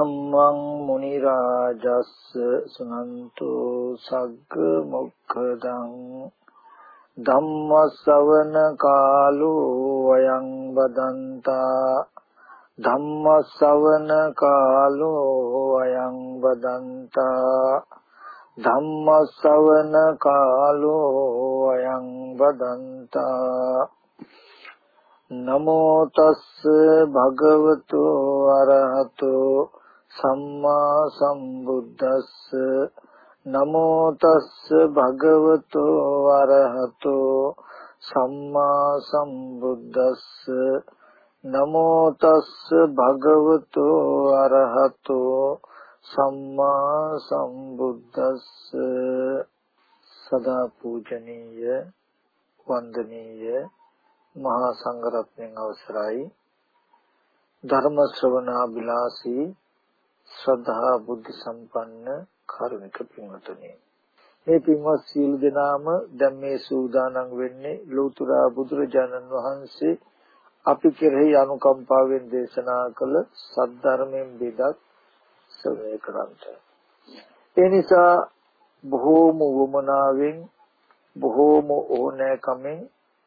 ධම්මං මුනි රාජස්ස සුනන්තෝ සග්ග මොක්ඛදං ධම්ම ශ්‍රවණ කාලෝ අයං බදන්තා ධම්ම ශ්‍රවණ කාලෝ අයං බදන්තා ධම්ම ශ්‍රවණ කාලෝ අයං බදන්තා නමෝ තස්ස භගවතු අරහතෝ සම්මා සම්බුද්දස්ස නමෝ තස්ස භගවතු අරහතෝ සම්මා සම්බුද්දස්ස නමෝ තස්ස භගවතු අරහතෝ සම්මා සම්බුද්දස්ස සදා පූජනීය වන්දනීය මහා සංඝරත්නයන් අවසරයි ධර්ම ශ්‍රවණාබිලාසී ශ්‍රද්ධා බුද්ධ සම්පන්න කාරුණික පින්වතුනි මේ පින්වත් සීල දෙනාම දැන් මේ සූදානම් වෙන්නේ ලෞතර බුදුරජාණන් වහන්සේ අපි කෙරෙහි අනුකම්පාවෙන් දේශනා කළ සද්ධර්මයෙන් බෙදත් ශ්‍රවණය කරන්ට. ඒ නිසා බොහෝම වමනාවෙන් බොහෝම ඕනෑකමෙන්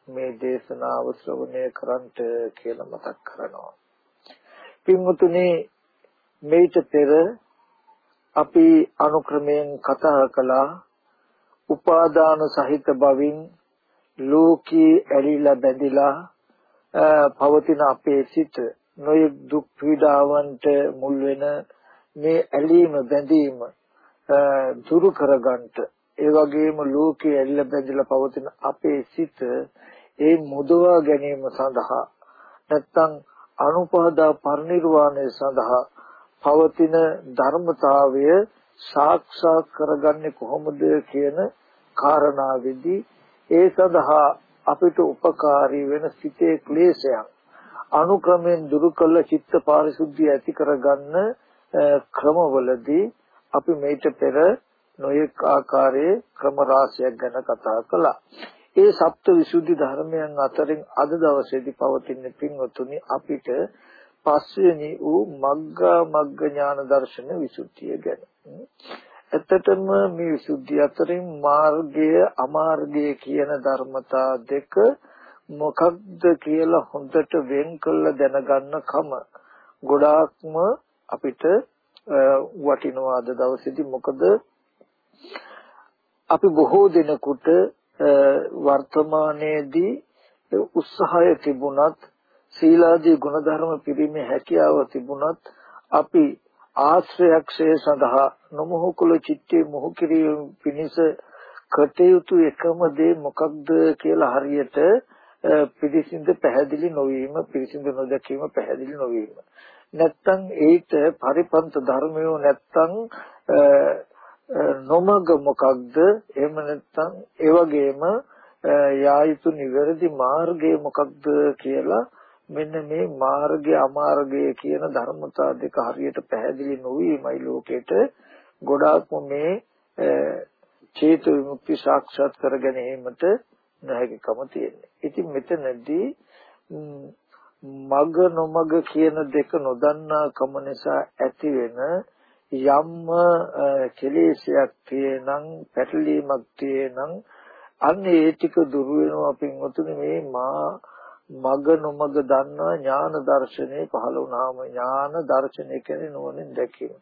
මේ දේශනාව ශ්‍රවණය කරන්ට කියලා මතක් කරනවා. පින්වතුනි මේිට පෙර අපි අනුක්‍රමයෙන් කතා කළා. උපාදාන සහිත බවින් ලෝකී ඇලිලා බැඳිලා පවතින අපේ සිත නොයෙක් දුක් පීඩාවන්ට මුල් වෙන මේ ඇලීම බැඳීම දුරු කරගන්නට ඒ වගේම ලෝකයේ ඇල්ල බැඳලා පවතින අපේ සිත ඒ මුදවා ගැනීම සඳහා නැත්තම් අනුපහදා පරිනිර්වාණය සඳහා පවතින ධර්මතාවය සාක්ෂාත් කරගන්නේ කොහොමද කියන කාරණාවෙදී ඒ සඳහා අපිට උපකාරී වෙන සිතේ ක්ලේශයන් අනුක්‍රමයෙන් දුරු කළ චිත්ත පාරිශුද්ධිය ඇති කරගන්න ක්‍රමවලදී අපි මේට පෙර නොයෙක් ආකාරයේ ක්‍රම රාශියක් ගැන කතා කළා. ඒ සප්ත විසුද්ධි ධර්මයන් අතරින් අද දවසේදී පවතින පින්වතුනි අපිට පස්වෙනි වූ මග්ගා මග්ග ඥාන දර්ශන විසුද්ධිය ගැන. ඇත්තටම මේ විසුද්ධිය අතරින් මාර්ගය අමාර්ගය කියන ධර්මතා දෙක මොකක්ද කියලා හොඳට වෙන් කළ දැනගන්න කම ගොඩාක්ම අපිට වටිනවා අද දවසේදී මොකද අපි බොහෝ දිනකට වර්තමානයේදී උත්සාහය තිබුණත් සීලාදී ගුණධර්ම පිරීමේ හැකියාව තිබුණත් අපි ආශ්‍රයක්ෂය සඳහා නොමොහුකුල චිත්තේ මොහු කිරීම පිණිස කටයුතු එකම දේ මොකක්ද කියලා හරියට පිළිසිඳ පැහැදිලි නොවීම පිළිසිඳ නොදැකීම පැහැදිලි නොවීම. නැත්තම් ඒට පරිපන්ත ධර්මයෝ නැත්තම් නොමග මොකක්ද? එහෙම නැත්තම් ඒ වගේම යා යුතු නිවැරදි මාර්ගය මොකක්ද කියලා මෙන්න මේ මාර්ගය අමාර්ගය කියන ධර්මතා දෙක හරියට පැහැදිලි නොවීමයි ලෝකෙට ගොඩාක්ම මේ චේතු විමුක්ති සාක්ෂාත් කර ගැනීමට නැහැකිකම තියෙන්නේ. ඉතින් මෙතනදී මග නොමග කියන දෙක නොදන්නා කම නිසා ඇති වෙන යම්ම කෙලෙසයක් තියෙනම් පැටලීමක් තියෙනම් අන්න ඒ ටික දුර වෙනවා පින්වතුනි මේ මා මග නොමග දන්නා ඥාන දර්ශනේ පහළ වුණාම ඥාන දර්ශනය කියන්නේ නුවණින් දැකීම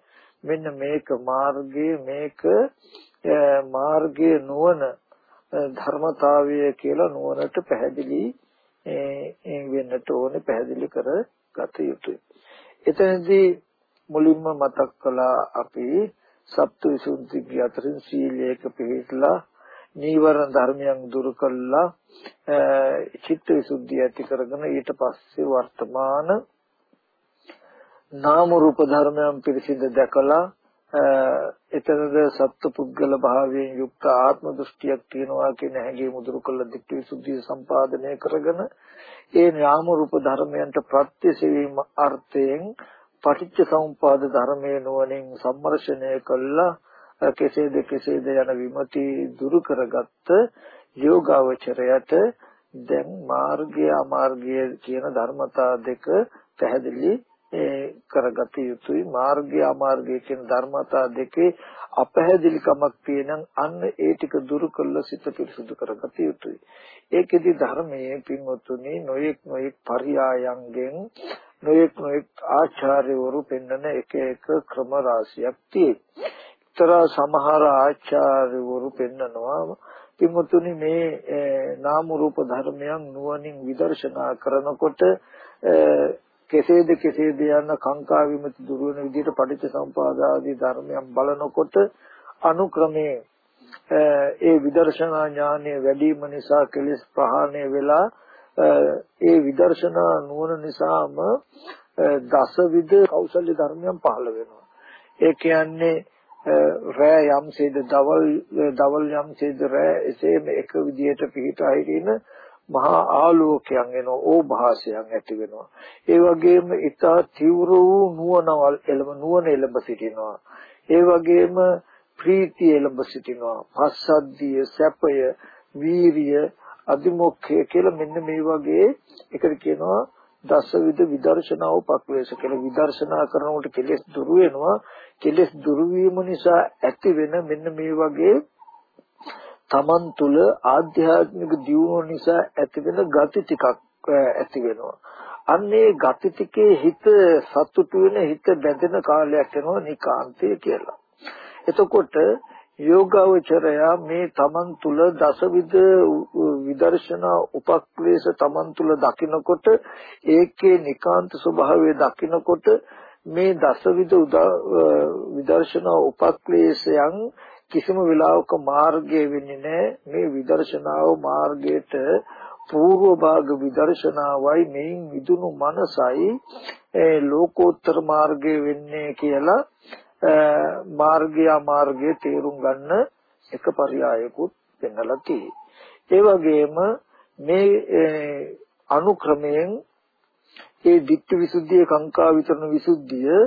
මෙන්න මේක මාර්ගයේ මේක මාර්ගයේ නුවණ ධර්මතාවය කියලා නුවණට පැහැදිලි වෙන්නට ඕනේ පැහැදිලි කර ගත යුතුයි. එතනදී මුලින්ම මතක් කළා අපි සප්තවිසුද්ධි අතරින් සීලයක පිළිපදලා නීවරණ ධර්මයන් දුරු කළා චිත්ත විසුද්ධිය ඇති කරගෙන ඊට පස්සේ වර්තමාන නාම රූප ධර්මයන් පිරිසිදු දැකලා එතනද සත්පුද්ගල භාවයෙන් යුක්ත ආත්ම දෘෂ්ටියක් තියෙනවා කියන හැඟීම මුදුරු කළ දිට්ඨි විසුද්ධිය සම්පාදනය කරගෙන ඒ නාම රූප ධර්මයන්ට ප්‍රත්‍යසීම අර්ථයෙන් පටිච්ච සමුපාද ධර්මයේ නුවණින් සම්මර්ෂණය කළා. කෙසේද කෙසේද යන විමති දුරු කරගත්ත යෝගාවචරයට දැන් මාර්ගය අමාර්ගය කියන ධර්මතා දෙක පැහැදිලි කරගත යුතුයි. මාර්ගය අමාර්ගය කියන ධර්මතා දෙකේ අපැහැදිලිකමක් තියෙනම් අන්න ඒ ටික දුරු කළා සිත පිරිසුදු කරගත යුතුයි. ඒකෙදි ධර්මයේ පින්වතුනි නොයෙක් නොයෙක් පරියායන්ගෙන් නොයෙක් නොයෙක් ආචාර්යවරු පෙන්වන එක එක ක්‍රම රාශියක් තියෙනවා ඊතර සමහර ආචාර්යවරු පෙන්වනවා පින්වතුනි මේ නාම රූප ධර්මයන් නුවණින් විදර්ශනා කරනකොට කෙසේද කෙසේද යන කාංකා විමුති දුර වෙන විදිහට පටිච්ච සම්පාදාදී ධර්මයන් බලනකොට අනුක්‍රමයේ ඒ විදර්ශනා ඥානය වැඩි වීම නිසා කෙලෙස් ප්‍රහාණය වෙලා ඒ විදර්ශනා නුවණ නිසාම දසවිධ කෞශල්‍ය ධර්මයන් පහළ වෙනවා. ඒ කියන්නේ රෑ යම්සේද දවල් දවල් යම්සේද රෑ එසේම එක විදියට පිහිටා හිටින මහා ආලෝකයන් එනවා ඕභාසයන් ඇති වෙනවා. ඒ වගේම ඊට තීව්‍ර වූ නුවණවල් එළඹ නුවණ එළඹ සිටිනවා. ඒ වගේම ප්‍රීතිය එළඹ සිටිනවා. පස්සද්ධිය සැපය වීරිය අදිමොක්ඛය කියලා මෙන්න මේ වගේ එකට කියනවා දසවිධ විදර්ශනා උපක්ලේශ කියලා. විදර්ශනා කරනකොට කෙලෙස් දුරු වෙනවා. කෙලෙස් දුරු වීම නිසා ඇති වෙන මෙන්න මේ වගේ තමන් තුළ ආධ්‍යාත්මික දියුණුව නිසා ඇතිවෙන ගති ටිකක් ඇති වෙනවා. අන්නේ ගති ටිකේ හිත සතුටු වෙන හිත බැඳෙන කාලයක් එනවා නිකාන්තය කියලා. එතකොට යෝගාවචරය මේ තමන් තුළ දසවිධ විදර්ශනා උපක්ලේශ තමන් තුළ දකිනකොට ඒකේ නිකාන්ත ස්වභාවය දකිනකොට මේ දසවිධ විදර්ශනා උපක්ලේශයන් කිසිම වෙලාවක මාර්ගය වෙන්නේ නැහැ මේ විදර්ශනාව මාර්ගයට పూర్ව භාග විදර්ශනාවයි මෙයින් විදුණු මනසයි ලෝකෝත්තර මාර්ගය වෙන්නේ කියලා මාර්ගය මාර්ගය තේරුම් ගන්න එක පරයයකුත් පෙන්වලා තියෙයි. ඒ වගේම මේ අනුක්‍රමයෙන් ඒ ditthi visuddhi කාංකා විතරණ විසුද්ධිය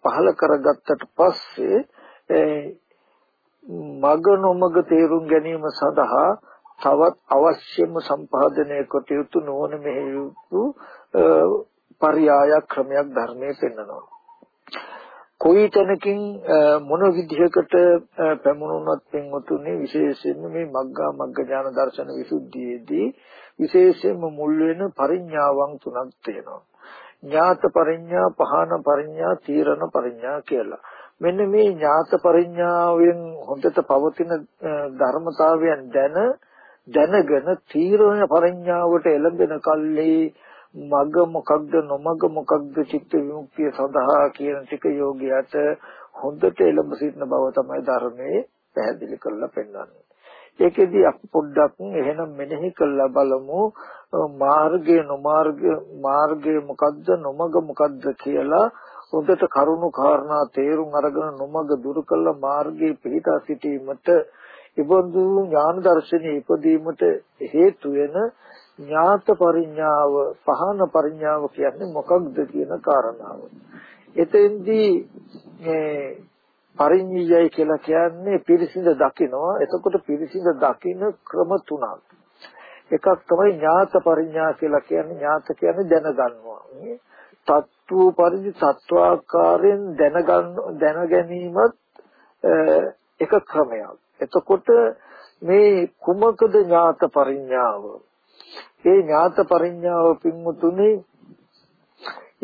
පහල කරගත්තට පස්සේ eh, මග නොමග තේරුම් ගැනීම සඳහා තවත් අවශ්‍යම සම්පාදනය කොට යුතු නොවන මෙහෙයුතු eh, පරයාය ක්‍රමයක් ධර්මයේ පෙන්වනවා. කොයි තැනකින් eh, මොන විදිහකට පැමුණුනොත් පින්වතුනි විශේෂයෙන්ම මේ මග්ගා මග්ග ඥාන දර්ශන විසුද්ධියේදී විශේෂයෙන්ම මුල් වෙන පරිඥාවන් තුනක් තියෙනවා. ඥාත පරිඥා, පහන පරිඥා, තීරණ පරිඥා කියලා. මෙන්න මේ ඥාත පරිඥාවෙන් හොඳට පවතින ධර්මතාවයන් දැන දැනගෙන තීරණ පරිඥාවට එළඹෙන කල්ලි මග මොකක්ද නොමග මොකක්ද චිත්ත විමුක්තිය සඳහා කියන ටික යෝගියට හොඳට එළඹ සිටින බව තමයි ධර්මයේ පැහැදිලි කරලා පෙන්වන්නේ. ඒකෙදි අපි පොඩ්ඩක් එහෙනම් මෙනෙහි කරලා බලමු මාර්ගය නොමාර්ගය මාර්ගය මොකද්ද නොමග මොකද්ද කියලා හොඳට කරුණු කාරණා තේරුම් අරගෙන නොමග දුරු කළ මාර්ගයේ පිහිටා සිටීමට ඉබඳු ඥාන දර්ශනයේ ඉපදීමට හේතු වෙන ඥාත පරිඥාව පහන පරිඥාව කියන්නේ මොකක්ද කියන කාරණාව. එතෙන්දී මේ පරිඤ්ඤයයි කියලා කියන්නේ පිරිසිඳ දකිනවා. එතකොට පිරිසිඳ දකින ක්‍රම තුනක්. එකක් තමයි ඥාත පරිඥා කියලා කියන්නේ ඥාත කියන්නේ දැනගන්නවා. තත්ත්ව පරිදි තත්වාකාරයෙන් දැනගන්න දැන ගැනීමත් එක ක්‍රමයක්. එතකොට මේ කුමකද ඥාත පරිඥාව? ඒ ඥාත පරිඥාව පින්මුතුනේ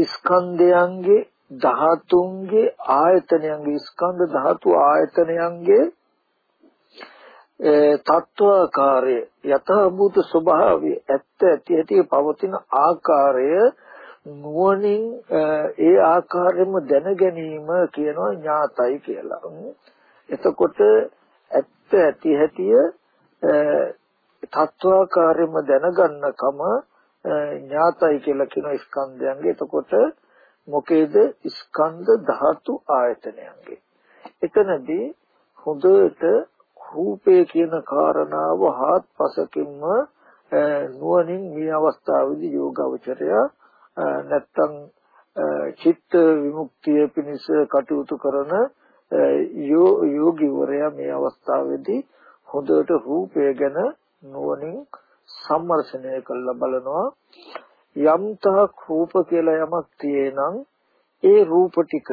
ස්කන්ධයන්ගේ ධාතුන්ගේ ආයතනයන්ගේ ස්කන්ධ ධාතු ආයතනයන්ගේ තත්වාකාරය යථාභූත ස්වභාවය ඇත්ත ඇති ඇති පවතින ආකාරය නුවණින් ඒ ආකාරයෙන්ම දැන ගැනීම කියනවා ඥාතයි කියලා. එතකොට ඇත්ත ඇති හැටිය තත්වාකාරයෙන්ම දැනගන්නකම ඥාතයි කියලා කියන ස්කන්ධයන්ගේ. එතකොට මොකේද ස්කන්ධ ධාතු ආයතනයන්ගේ. එතනදී හොඳට රූපය කියන කාරණාව හාත්පසකින්ම නුවණින් මේ අවස්ථාවේදී යෝගාවචරයා නැත්තම් චිත්ත විමුක්තිය පිණිස කටයුතු කරන යෝගීවරයා මේ අවස්ථාවේදී හොඳට රූපය ගැන නුවණින් සම්මර්ෂණය කරලා බලනවා යම්තක් රූප කියලා යමක් තියෙනම් ඒ රූප ටික.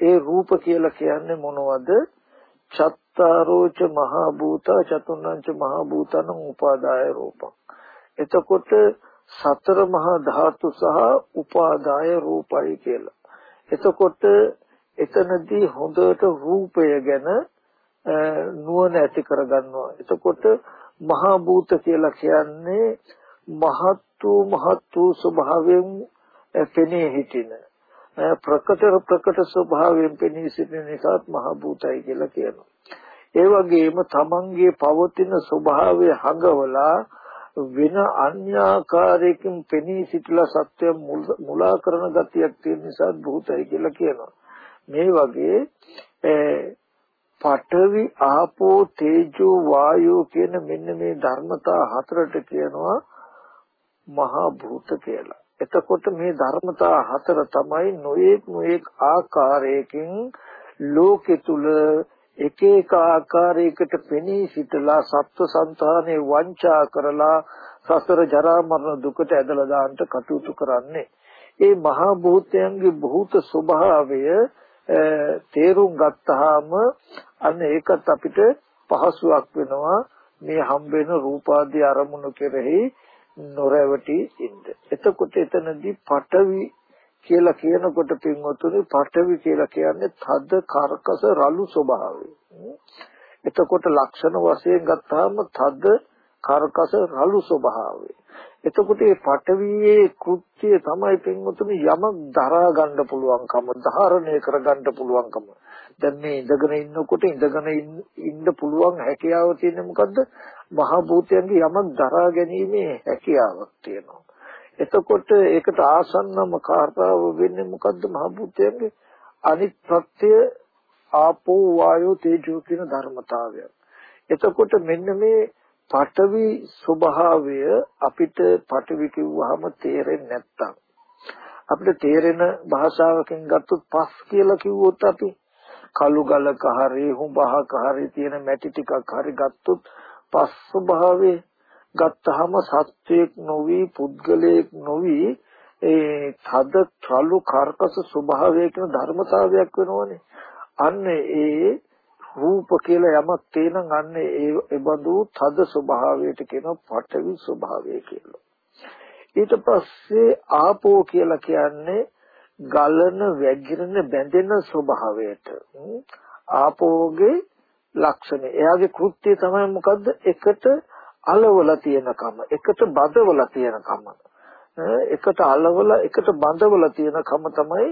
ඒ රූප කියලා කියන්නේ මොනවද? චත්තාරෝච මහා භූත චතුර්ණංච මහා භූතං උපාදාය රූපං. එතකොට සතර මහා ධාතු සහ උපාදාය රූපයි කියලා. එතකොට එතනදී හොඳට රූපය ගැන නුවණ ඇති කරගන්නවා. එතකොට මහා භූත කියලා කියන්නේ මහත් වූ මහත් වූ ස්වභාවයෙන් පෙනී සිටින ප්‍රකට ප්‍රකට ස්වභාවයෙන් පෙනී සිටින නිසාත් මහ භූතයි කියලා කියනවා. ඒ වගේම තමන්ගේ පවතින ස්වභාවය හඟවලා වෙන අන්‍යාකාරයකින් පෙනී සිටලා සත්‍ය මුලා කරන ගතියක් තියෙන නිසා භූතයි කියලා කියනවා. මේ වගේ පඨවි ආපෝ තේජෝ වායෝ කියන මෙන්න මේ ධර්මතා හතරට කියනවා මහා භූත කියලා. එතකොට මේ ධර්මතා හතර තමයි නොඑක් නොඑක් ආකාරයකින් ලෝකෙ තුල එක එක ආකාරයකට පෙනී සිටලා සත්ව సంతානේ වංචා කරලා සසර ජරා මරණ දුකට ඇදලා දාන්නට කටයුතු කරන්නේ. ඒ මහා භූතයන්ගේ භූත ස්වභාවය තේරුම් ගත්තාම අන්න ඒකත් අපිට පහසුවක් වෙනවා මේ හම්බෙන රූපාදී අරමුණු කෙරෙහි නොරැවටි ඉන්න. එතකොට එතනදී පටවි කියලා කියනකොට පින්වතුනි පටවි කියලා කියන්නේ තද කර්කස රළු ස්වභාවය. එතකොට ලක්ෂණ වශයෙන් ගත්තාම තද කර්කස රළු ස්වභාවය. එතකොට මේ පටවියේ කෘත්‍යය තමයි පින්වතුනි යමක් දරා ගන්න පුළුවන්කම, ධාරණය කර ගන්න පුළුවන්කම. දැන් මේ ඉඳගෙන ඉන්නකොට ඉඳගෙන ඉන්න පුළුවන් හැකියාව තියෙන්නේ මොකද්ද? මහ භූතයන්ගේ යමක් දරා ගැනීමේ හැකියාවක් තියෙනවා. එතකොට ඒකට ආසන්නම කාර්යාව වෙන්නේ මොකද්ද මහ භූතයන්ගේ අනිත් ප්‍රත්‍ය ආපෝ වායෝ තේජෝ කියන ධර්මතාවය. එතකොට මෙන්න මේ පඨවි ස්වභාවය අපිට පඨවි කිව්වහම තේරෙන්නේ නැත්තම් අපිට තේරෙන භාෂාවකින් ගත්තොත් පස් කියලා කිව්වොත් අපි කළු ගලක හරි හුඹහක හරි තියෙන මැටි ටිකක් හරි ගත්තොත් පස් ස්වභාවයේ ගත්තාම සත්වයක් නොවි පුද්ගලයෙක් නොවි ඒ තද චලු කර්කස ස්වභාවය කියන ධර්මතාවයක් වෙනවනේ. අන්න ඒ රූප කියලා යමක් තේනම් අන්න ඒ ඒබඳු තද ස්වභාවයට කියන පඨවි ස්වභාවය කියලා. ඊට පස්සේ ආපෝ කියලා කියන්නේ ගලන වැగిරෙන බැඳෙන ස්වභාවයට ආපෝගේ ලක්ෂණය. එයාගේ කෘත්‍යය තමයි මොකද්ද? එකට අලවල තියෙනකම, එකට බදවල තියෙනකම. එකට අලවල, එකට බඳවල තියෙනකම තමයි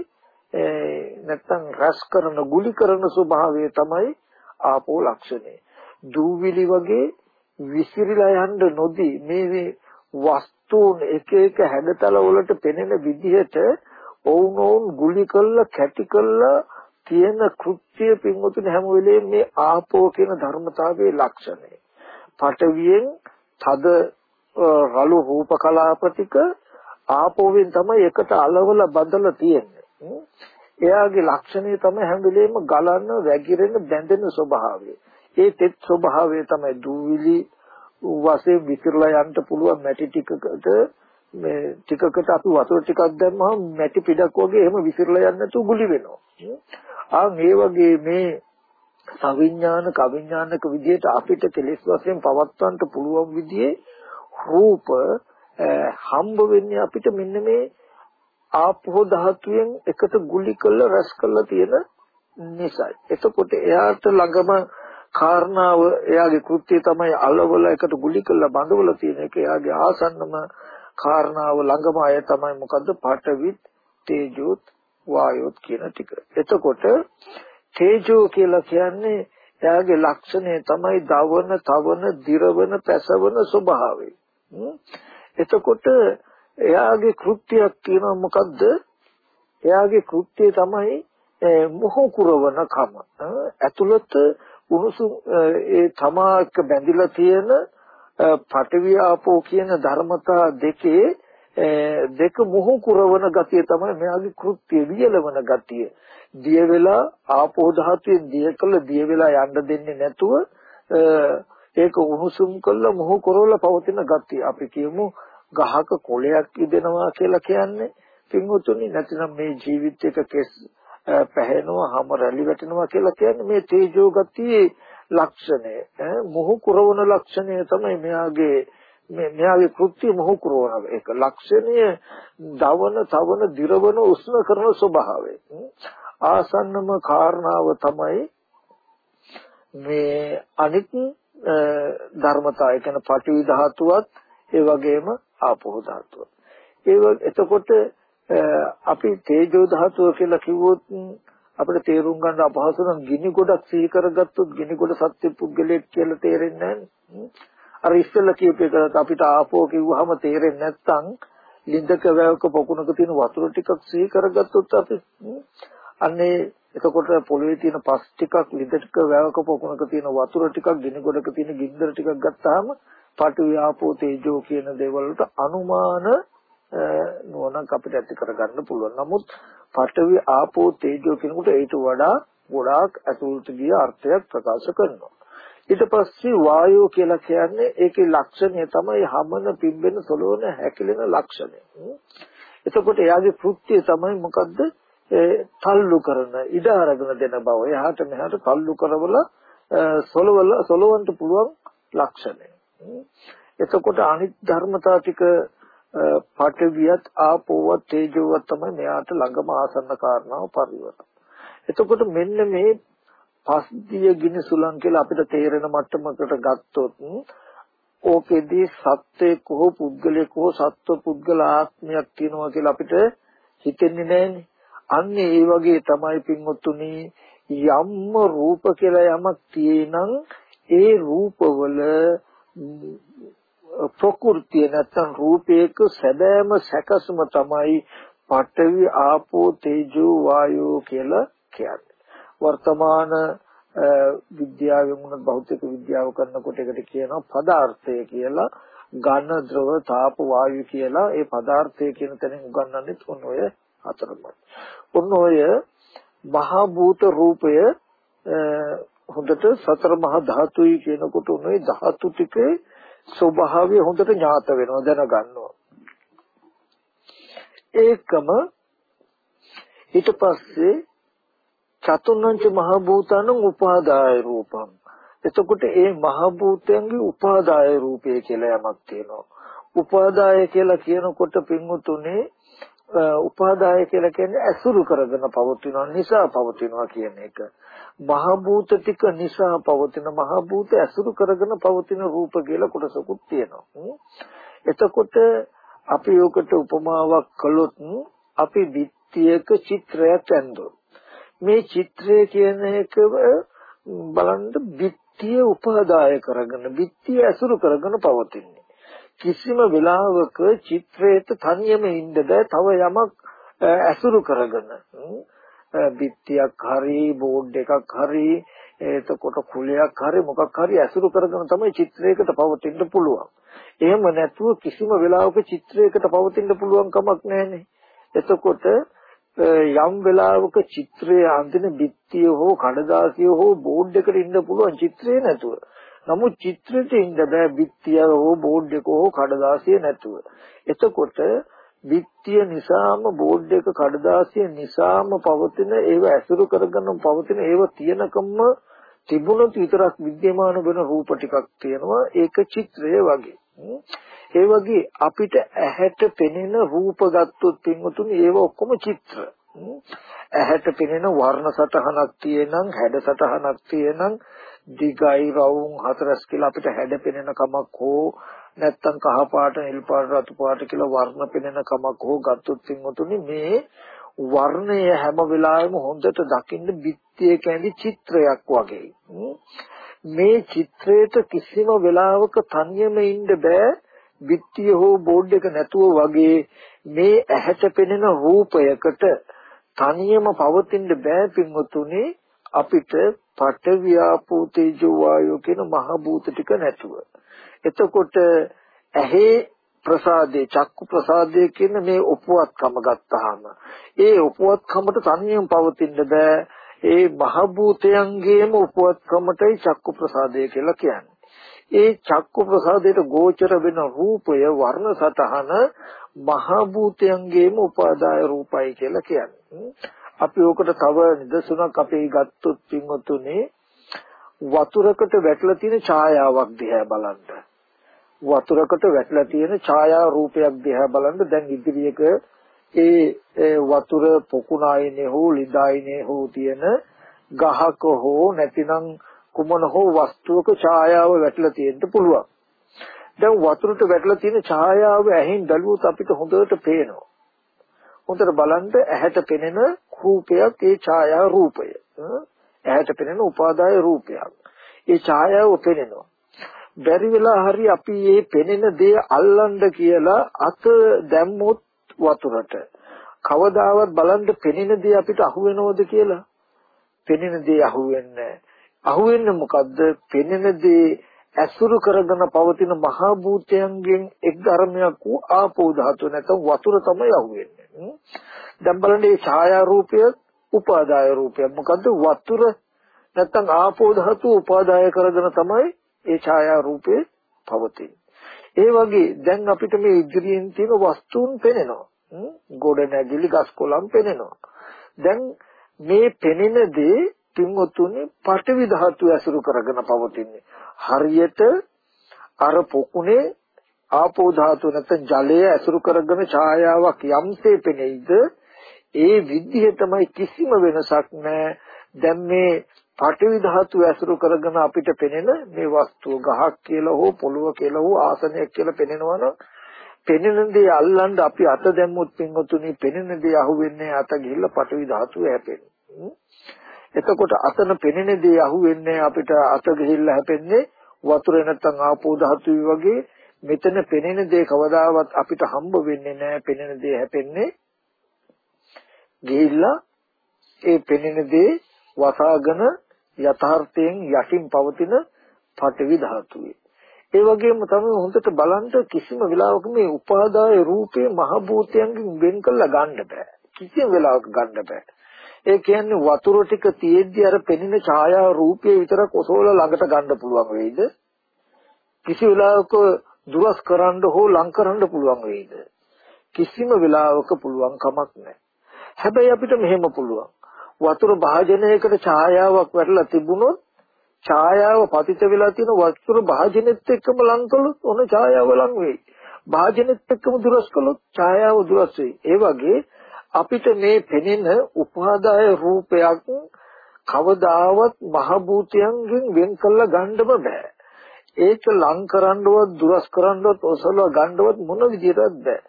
නැත්තම් රස කරන, ගුලි කරන ස්වභාවය තමයි ආපෝ ලක්ෂණය. දූවිලි වගේ විසිරීලා යන්න නොදී මේ වස්තුන් එක එක හැඩතල වලට පෙනෙන විදිහට ඔවුනොවුන් ගුලි කළා කැටි කළා තියෙන කෘත්‍ය පින්වතුනි හැම වෙලේම මේ ආපෝ කියන ධර්මතාවයේ ලක්ෂණය. පටවියෙන් තද රළු රූප කලාපතික ආපෝවෙන් තමයි එකට අලවල බදලා තියෙන්නේ. එයාගේ ලක්ෂණය තමයි හැම වෙලේම ගලන, වැగిරෙන, බැඳෙන ස්වභාවය. ඒ තෙත් ස්වභාවය තමයි දූවිලි වශයෙන් විසිරලා යන්න පුළුවන් මැටි ටිකකට මේ ටිකකට අපි වතුර ටිකක් දැම්මම මැටි පිටක් වගේ එහෙම විසිරලා යන්නේ නැතුව ගුලි වෙනවා. ආන් ඒ වගේ මේ සවිඥානික අවිඥානික විදිහට අපිට කෙලෙස් වශයෙන් පවත්වන්න පුළුවන් විදිහේ රූප හම්බ වෙන්නේ අපිට මෙන්න මේ ආපෝ ධාතුවෙන් එකට ගුලි කළ රස කළ තියෙන නිසායි. එතකොට එයාට ළඟම කාරණාව එයාගේ කෘත්‍යය තමයි අලවල එකට ගුලි කළ බඳවල තියෙන එක එයාගේ ආසන්නම කාරණාව ළඟම අය තමයි මොකද්ද පඨවිත් තේජෝත් වායෝත් කියන ටික. එතකොට තේජෝ කියලා කියන්නේ එයාගේ ලක්ෂණය තමයි දවන, තවන, දිරවන, පැසවන ස්වභාවය. එතකොට එයාගේ කෘත්‍යයක් තියෙනවා මොකද්ද? එයාගේ කෘත්‍යය තමයි මොහ කුරවන කම. ඇතුළත උණුසුම් ඒ තමාක බැඳිලා තියෙන පඨවි ආපෝ කියන ධර්මතා දෙකේ දෙක මොහු කුරවන ගතිය තමයි මෙයාගේ කෘත්‍ය වියලවන ගතිය. දිය වෙලා ආපෝ ධාතුවේ දිය කළ දිය වෙලා යන්න දෙන්නේ නැතුව ඒක උණුසුම් කළා මොහු කරවලා පවතින ගතිය. අපි කියමු ගහක කොළයක් ඉදෙනවා කියලා කියන්නේ පින්වතුනි නැතිනම් මේ ජීවිතයක කෙස් පැහැෙනවා හැම රැලි වැටෙනවා කියලා කියන්නේ මේ තේජෝ ගතියේ ලක්ෂණය. මොහු කරවන ලක්ෂණය තමයි මෙයාගේ මේ මෙයාගේ කෘත්‍ය මොහු කරවන එක. ලක්ෂණය දවන තවන දිරවන උෂ්ණ කරන ස්වභාවය. ආසන්නම කාරණාව තමයි මේ අනිත් ධර්මතා. ඒ කියන්නේ පඨවි ධාතුවත් ඒ වගේම ආපෝ ධාතුව. ඒ එතකොට අපි තේජෝ ධාතුව කියලා කිව්වොත් අපිට තේරුම් ගන්න අපහසු නම් ගිනි ගොඩක් සිහි කරගත්තොත් ගිනි ගොඩ සත්‍ය පුද්ගලයෙක් කියලා තේරෙන්නේ නැහැ. අර ඉස්සෙල්ලා කියපු එකට අපිට ආපෝ කිව්වහම තේරෙන්නේ නැත්නම් ලින්දක වැවක පොකුණක තියෙන වතුර ටිකක් සිහි කරගත්තොත් අපි අන්නේ එතකොට පොළවේ තියෙන පස් ටිකක් ලිඳටක වැවක පොකුණක තියෙන වතුර ටිකක් ගිනි ගොඩක තියෙන ගින්දර ටිකක් ගත්තාම පටු ව්‍යාපෝ තේජෝ කියන දේවල් වලට අනුමාන නුවණක් අපිට ඇති කරගන්න පුළුවන්. නමුත් පඨවි ආපෝ තේජෝ කියනකොට ඊට වඩා ගොඩාක් අතුල්ට ගිය අර්ථයක් ප්‍රකාශ කරනවා. ඊට පස්සේ වායෝ කියලා කියන්නේ ඒකේ ලක්ෂණය තමයි හමන පිම්බෙන සොලවන හැකිලෙන ලක්ෂණය. එතකොට එයාගේ කෘත්‍යය තමයි මොකද්ද? තල්ලු කරන ඉඩ අරගෙන දෙන බව. එහාට මෙහාට තල්ලු කරවල සොලවල සොලවන්න පුළුවන් ලක්ෂණය. එතකොට අනිත් ධර්මතා ටික පඨවියත් ආපෝවත් තේජෝවත් තමයි මෙයාට ළඟම ආසන්න කාරණාව පරිවර්තන. එතකොට මෙන්න මේ පස්දිය ගිනි සුලං කියලා අපිට තේරෙන මට්ටමකට ගත්තොත් ඕකෙදී සත්වයේ කොහො පුද්ගලයේ කොහො සත්ව පුද්ගල ආත්මයක් තියෙනවා කියලා අපිට හිතෙන්නේ නැහැනේ. අන්න ඒ වගේ තමයි පින්වත්තුනි යම්ම රූප කියලා යමක් තියෙනං ඒ රූපවල ප්‍රകൃතිය නැත්තම් රූපයක සැබෑම සැකසුම තමයි පඨවි ආපෝ තේජෝ වායෝ කියලා කියන්නේ. වර්තමාන විද්‍යාවෙන් උනත් භෞතික විද්‍යාව කරනකොට ඒකට කියනවා පදාර්ථය කියලා. ඝන ද්‍රව තාප වායු කියලා ඒ පදාර්ථය කියන තැනින් උගන්වන්නේ ඔන්න ඔය හතරමයි. ඔන්න ඔය මහ භූත රූපය හොඳට සතර මහා ධාතුයි කියනකොට උනේ ධාතු ටිකේ ස්වභාවය හොඳට ඥාත වෙනවා දැනගන්නවා. ඒකම ඊට පස්සේ චතුර්ණංච මහ භූතං උපාදාය රූපං. එතකොට ඒ මහ භූතයන්ගේ උපාදාය රූපය කියලා යමක් තියෙනවා. උපාදාය කියලා කියනකොට පින්වුතුනේ උපාදාය කියලා කියන්නේ ඇසුරු කරගෙන පවතිනවා නිසා පවතිනවා කියන එක. මහ භූත ටික නිසා පවතින මහ භූත ඇසුරු කරගෙන පවතින රූප කියලා කොටසකුත් තියෙනවා. එතකොට අපි යොකට උපමාවක් කළොත් අපි විත්තියක චිත්‍රයක් ඇඳුම්. මේ චිත්‍රය කියන එක බලන්න විත්තිය උපාදාය කරගෙන විත්තිය ඇසුරු කරගෙන පවතින්නේ. කිසිම වෙලාවක චිත්‍රයට තනියම ඉන්න බෑ තව යමක් ඇසුරු කරගෙන බිත්තියක් හරි බෝඩ් එකක් හරි එතකොට කුලයක් හරි මොකක් හරි ඇසුරු කරගෙන තමයි චිත්‍රයකට පවතින්න පුළුවන්. එහෙම නැතුව කිසිම වෙලාවක චිත්‍රයකට පවතින්න පුළුවන් කමක් නැහැනේ. එතකොට යම් වෙලාවක චිත්‍රයේ අන්තිම බිත්තිය හෝ කඩදාසිය හෝ බෝඩ් එකට ඉන්න පුළුවන් චිත්‍රය නැතුව. නමුත් චිත්‍රෙට ඉන්න බෑ බිත්තිය හෝ බෝඩ් එක හෝ කඩදාසිය නැතුව. එතකොට බිත්තිය නිසාම බෝඩ් එක කඩදාසිය නිසාම පවතින ඒව ඇසුරු කරගෙන පවතින ඒව තියෙනකම්ම තිබුණොත් විතරක් विद्यमान වෙන රූප ටිකක් තියෙනවා ඒක චිත්‍රය වගේ. ඒ වගේ අපිට ඇහැට පෙනෙන රූප ගත්තොත් පින්වතුනි ඒව ඔක්කොම චිත්‍ර. ඇහැට පෙනෙන වර්ණ සටහනක් තියෙනං හැඩ සටහනක් තියෙනං දිගයි රවුම් හතරස් කියලා අපිට හැඩ පෙනෙන කමක් හෝ නැත්තම් කහ පාට නිල් පාට රතු පාට කියලා වර්ණ පෙනෙන කමක් හෝ ගත්තොත් පින්වතුනි මේ වර්ණය හැම වෙලාවෙම හොඳට දකින්න බිත්තියේ කැඳි චිත්‍රයක් වගේ. මේ චිත්‍රයට කිසිම වෙලාවක තනියම ඉන්න බෑ. බිත්තිය හෝ බෝඩ් එක නැතුව වගේ මේ ඇහැට පෙනෙන රූපයකට තනියම පවතින්න බෑ පින්වතුනි. අපිට පඨවියාපෝ තේජෝ වායෝ කියන මහ භූත ටික නැතුව. එතකොට ඇහි ප්‍රසාදේ චක්කු ප්‍රසාදේ කියන මේ උපවත්කම ගත්තාම ඒ උපවත්කමට තනියම පවතින්න බෑ ඒ මහ භූතයන්ගේම උපවත්කමටයි චක්කු ප්‍රසාදය කියලා කියන්නේ. ඒ චක්කු ප්‍රසාදයට ගෝචර වෙන රූපය වර්ණ සතහන මහ භූතයන්ගේම උපාදාය රූපයි කියලා කියන්නේ. අපි ඕකට තව නිදසුනක් අපි ගත්තොත් පින්වතුනේ වතුරකට වැටලා තියෙන ඡායාවක් දිහා බලන්න. වතුරකට වැටලා තියෙන ඡායා රූපයක් දිහා බලන්න දැන් ඉදිරියක ඒ වතුර පොකුණායිනේ හෝ ලිදායිනේ හෝ තියෙන ගහක හෝ නැතිනම් කුමන හෝ වස්තුවක ඡායාව වැටලා තියෙන්න පුළුවන්. දැන් වතුරට වැටලා තියෙන ඡායාව ඇහෙන් බැලුවොත් අපිට හොඳට පේනවා. හොඳට බලන්න ඇහැට පෙනෙන රූපයක් ඒ ඡායා රූපය. ඇහැට පෙනෙන උපාදාය රූපයක්. ඒ ඡායාව පෙනෙනවා. බැරි වෙලා හරි අපි මේ පෙනෙන දේ අල්ලන්න කියලා අත දැම්මොත් වතුරට. කවදාවත් බලන්න පෙනෙන දේ අපිට අහු වෙනවද කියලා? පෙනෙන දේ අහු වෙන්නේ අහු වෙන්නේ මොකද්ද? පෙනෙන දේ ඇසුරු කරගෙන පවතින මහා භූතයන්ගෙන් එක් ධර්මයක් වූ ආපෝ ධාතු නැත්නම් වතුර තමයි අහු වෙන්නේ දැන් බලන්න මේ ඡායා රූපය උපාදාය රූපය මොකද්ද වතුර නැත්නම් ආපෝ ධාතු උපාදාය කරගෙන තමයි ඒ ඡායා රූපේ පවතින. ඒ වගේ දැන් අපිට මේ ඉදිරියෙන් තියෙන වස්තුන් පෙනෙනවා. ගොඩ නැගිලි ගස් කොළන් පෙනෙනවා. දැන් මේ පෙනෙන දේ පින්වතුනි පඨවි ධාතු ඇසුරු කරගෙන පවතින්නේ. හරියට අර පොකුණේ ආපෝ ධාතු නැත්නම් ජලය ඇසුරු කරගෙන ඡායාවක් යම්සේ පෙනෙයිද ඒ විදිහ තමයි කිසිම වෙනසක් නැහැ. දැන් මේ පඨවි ධාතු ඇසුරු කරගෙන අපිට පෙනෙන මේ වස්තුව ගහක් කියලා හෝ පොළොව කියලා හෝ ආසනයක් කියලා පෙනෙනවනම් පෙනෙන දේ අල්ලන්න අපි අත දැම්මොත් පින්වතුනි පෙනෙන දේ අහුවෙන්නේ අත ගිහිල්ලා පඨවි ධාතුව හැපෙන්නේ. එතකොට අතන පෙනෙන දේ අහුවෙන්නේ අපිට අත ගිහිල්ලා හැපෙන්නේ වතුර නැත්තම් ආපෝ ධාතුයි වගේ මෙතන පෙනෙන දේ කවදාවත් අපිට හම්බ වෙන්නේ නැහැ පෙනෙන දේ හැපෙන්නේ ගිහිල්ලා ඒ පෙනෙන දේ වසාගෙන යථාර්ථයෙන් යටින් පවතින පඨවි ධාතුවේ. ඒ වගේම තමයි හොඳට බලන්න කිසිම වෙලාවක මේ උපාදාය රූපේ මහ භූතයන්ගෙන් වෙන් කළා ගන්න බෑ. කිසිම වෙලාවක ගන්න බෑ. ඒ කියන්නේ වතුර ටික තියෙද්දි අර පෙනෙන ඡායා රූපේ විතරක් ඔසෝල ළඟට ගන්න පුළුවන් වෙයිද? කිසි වෙලාවක දුරස් කරන්න හෝ ලං කරන්න පුළුවන් වෙයිද? කිසිම වෙලාවක පුළුවන් කමක් නැහැ. හැබැයි අපිට මෙහෙම පුළුවන්. වතුර භාජනයකට ඡායාවක් වැටලා තිබුණොත් ඡායාව පතිත වෙලා තියෙන වතුර භාජනෙත් එක්කම ලං කළොත් ඔන ඡායාව ලං වෙයි. භාජනෙත් එක්කම දුරස් කළොත් ඡායාව දුරස් වෙයි. ඒ වගේ අපිට මේ පෙනෙන උපාදාය රූපයක් කවදාවත් මහ භූතයන්ගෙන් වෙන් කළා ගන්නම බෑ. ඒක ලං කරන්නවත් දුරස් කරන්නවත් ඔසලව ගන්නවත් මොන විදියටවත් බෑ.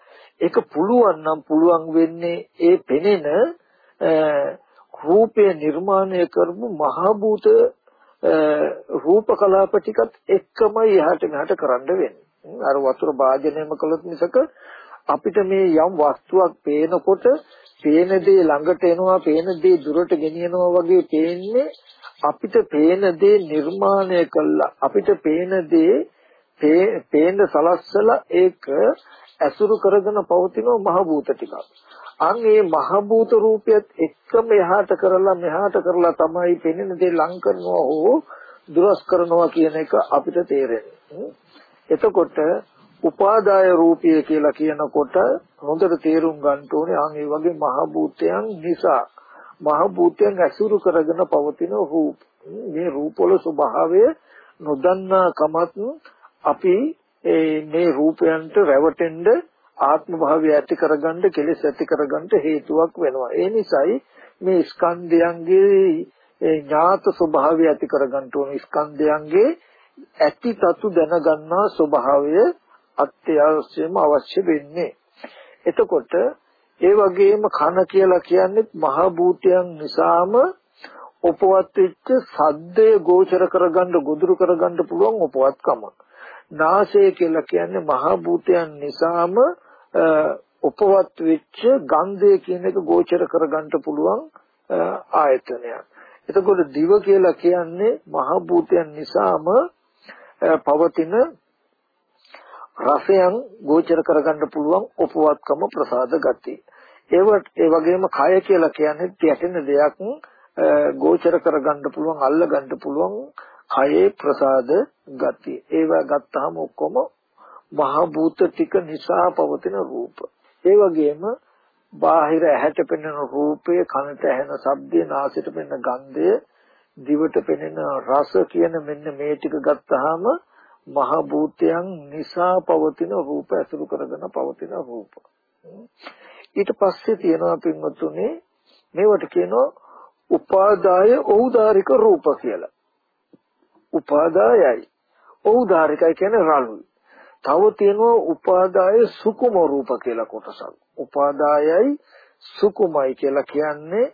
ඒක පුළුවන් නම් පුළුවන් වෙන්නේ ඒ පෙනෙන රූපය නිර්මාණය කරපු මහ භූත රූප කලාප ටිකත් එක්කමයි එහාට මෙහාට කරන්න වෙන්නේ. අර වතුර භාජනයම කළොත් මිසක අපිට මේ යම් වස්තුවක් පේනකොට පේන දේ ළඟට එනවා පේන දේ දුරට ගෙනියනවා වගේ පේන්නේ අපිට පේන දේ නිර්මාණය කළා අපිට පේන දේ පේන සලස්සලා ඒක ඇසුරු කරගෙන පවතින මහ භූත ටිකක්. අන් මේ මහ භූත රූපයත් එක්කම එහාට කරලා මෙහාට කරලා තමයි පෙනෙන දේ ලං කරනවා හෝ දුරස් කරනවා කියන එක අපිට තේරෙන්නේ. එතකොට උපාදාය රූපය කියලා කියනකොට හොඳට තේරුම් ගන්න ඕනේ අන් ඒ වගේ මහ භූතයන් නිසා මහ භූතයන් ඇසුරු කරගෙන පවතින රූප. මේ රූපවල ස්වභාවය නොදන්නා කමත් අපි මේ රූපයන්ට රැවටෙන්න ආත්ම භාවය ඇති කරගන්න කෙලෙස් ඇති කරගන්න හේතුවක් වෙනවා. ඒ නිසායි මේ ස්කන්ධයන්ගේ ඥාත ස්වභාවය ඇති කරගන්න ඕන ස්කන්ධයන්ගේ ඇති තතු දැනගන්නා ස්වභාවය අත්‍යවශ්‍යම අවශ්‍ය වෙන්නේ. එතකොට ඒ වගේම කන කියලා කියන්නේ මහ භූතයන් නිසාම උපවත් වෙච්ච සද්දය ගෝචර කරගන්න ගොදුරු කරගන්න පුළුවන් උපවත්කම. නාසය කියලා කියන්නේ මහ භූතයන් නිසාම උපවත් වෙච්ච ගන්ධය කියන එක ගෝචර කරගන්න පුළුවන් ආයතනයක්. එතකොට දිව කියලා කියන්නේ මහ භූතයන් නිසාම පවතින රසයන් ගෝචර කරගන්න පුළුවන් උපවත්කම ප්‍රසාද ගති. ඒවට ඒ වගේම කය කියලා කියන්නේ යැටෙන දෙයක් ගෝචර කරගන්න පුළුවන් අල්ල ගන්න පුළුවන් කයේ ප්‍රසාද ගති. ඒවා ගත්තාම ඔක්කොම මහ භූත ටික නිසා පවතින රූප. ඒ වගේම බාහිර ඇහැට පෙනෙන රූපය, කනට ඇහෙන ශබ්දය, නාසයට පෙනෙන ගන්ධය, දිවට පෙනෙන රස කියන මෙන්න මේ ටික ගත්තාම මහ භූතයන් නිසා පවතින රූප ඇසුරු කරගෙන පවතින රූප. ඊට පස්සේ තියෙනවා පින්වතුනි මේවට කියනවා උපාදාය ඖදාරික රූප කියලා. උපාදායයි. ඖදාරිකයි කියන්නේ රළුයි. තව තියෙනවා උපාදාය සුකුම රූප කියලා කොටසක්. උපාදායයි සුකුමයි කියලා කියන්නේ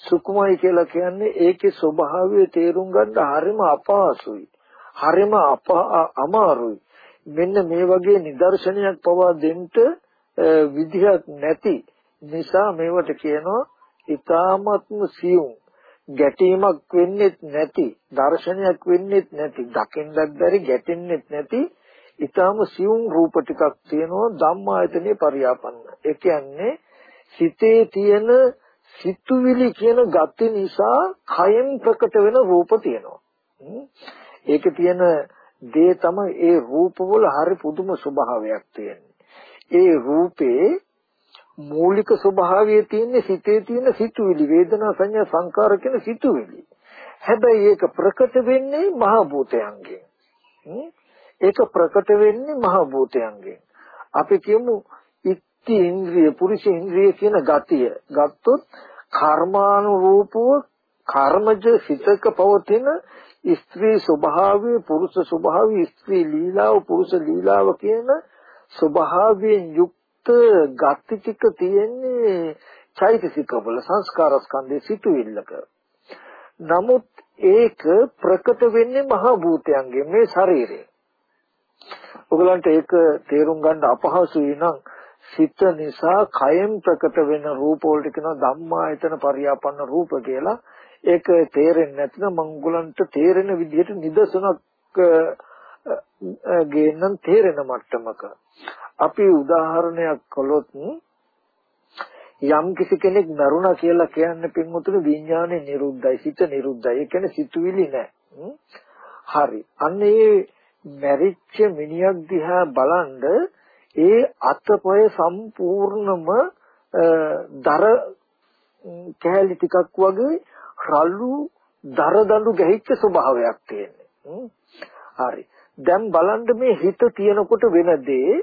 සුකුමයි කියලා කියන්නේ ඒකේ ස්වභාවය තේරුම් ගන්න හරිම අපහසුයි. හරිම අමාරුයි. මෙන්න මේ වගේ නිදර්ශනයක් පවා දෙන්න විදිහක් නැති නිසා මේවට කියනවා ඊ타මත්ම සියුම් ගැටීමක් වෙන්නේ නැති දර්ශනයක් වෙන්නේ නැති දකින්නක් බැරි ගැටෙන්නේ නැති ඊටාම සියුම් රූප ටිකක් තියෙනවා ධම්මායතනේ පරියාපන්න. ඒ කියන්නේ සිතේ තියෙන සිතුවිලි කියන ගති නිසා කයෙන් ප්‍රකට වෙන රූප තියෙනවා. ඒකේ තියෙන දේ තමයි ඒ රූපවල හරි පුදුම ස්වභාවයක් තියෙන්නේ. ඒ රූපේ මූලික ස්වභාවයේ තියෙන සිතේ තියෙන සිතුවිලි වේදනා සංඥා සංකාර කියන සිතුවිලි. හැබැයි ඒක ප්‍රකට වෙන්නේ මහ භූතයන්ගෙන්. ඒක ප්‍රකට වෙන්නේ මහ භූතයන්ගෙන්. අපි කියමු ඉත්ති ඉන්ද්‍රිය පුරුෂ ඉන්ද්‍රිය කියන ගතිය ගත්තොත් කර්මානුරූපව කර්මජ සිතක පවතින ස්ත්‍රී ස්වභාවය පුරුෂ ස්වභාවය ස්ත්‍රී ලීලාව පුරුෂ ලීලාව කියන ස්වභාවයෙන් යුක්ත ගති ටික තියෙන්නේ චෛතසිකවල සංස්කාර ස්කන්ධයේ සිටුවිල්ලක. නමුත් ඒක ප්‍රකට වෙන්නේ මහ භූතයන්ගේ මේ ශරීරය. ඔයගලන්ට ඒක තේරුම් ගන්න අපහසුයි නම් සිත නිසා කයෙන් ප්‍රකට වෙන රූප වලට කියන ධම්මායතන පරියාපන්න රූප කියලා. ඒක තේරෙන්නේ නැත්නම් මම උගලන්ට තේරෙන විදිහට නිදසුනක් ගේන්නම් තේරෙන මට්ටමක. අපි උදාහරණයක් කළොත් යම් කිසි කෙනෙක් මරුණා කියලා කියන්නේ පින්මුතුනේ විඥානේ නිරුද්ධයි සිත නිරුද්ධයි. ඒ කියන්නේ සිතුවිලි නැහැ හරි. අන්න ඒ මැරිච්ච මිනිහක් දිහා බලන්ඩ ඒ අතපය සම්පූර්ණම දර කැලි ටිකක් වගේ රළු දර දඬු ගැහිච්ච ස්වභාවයක් තියෙන්නේ. හරි. දැන් බලන්න මේ හිත තියෙනකොට වෙන දේ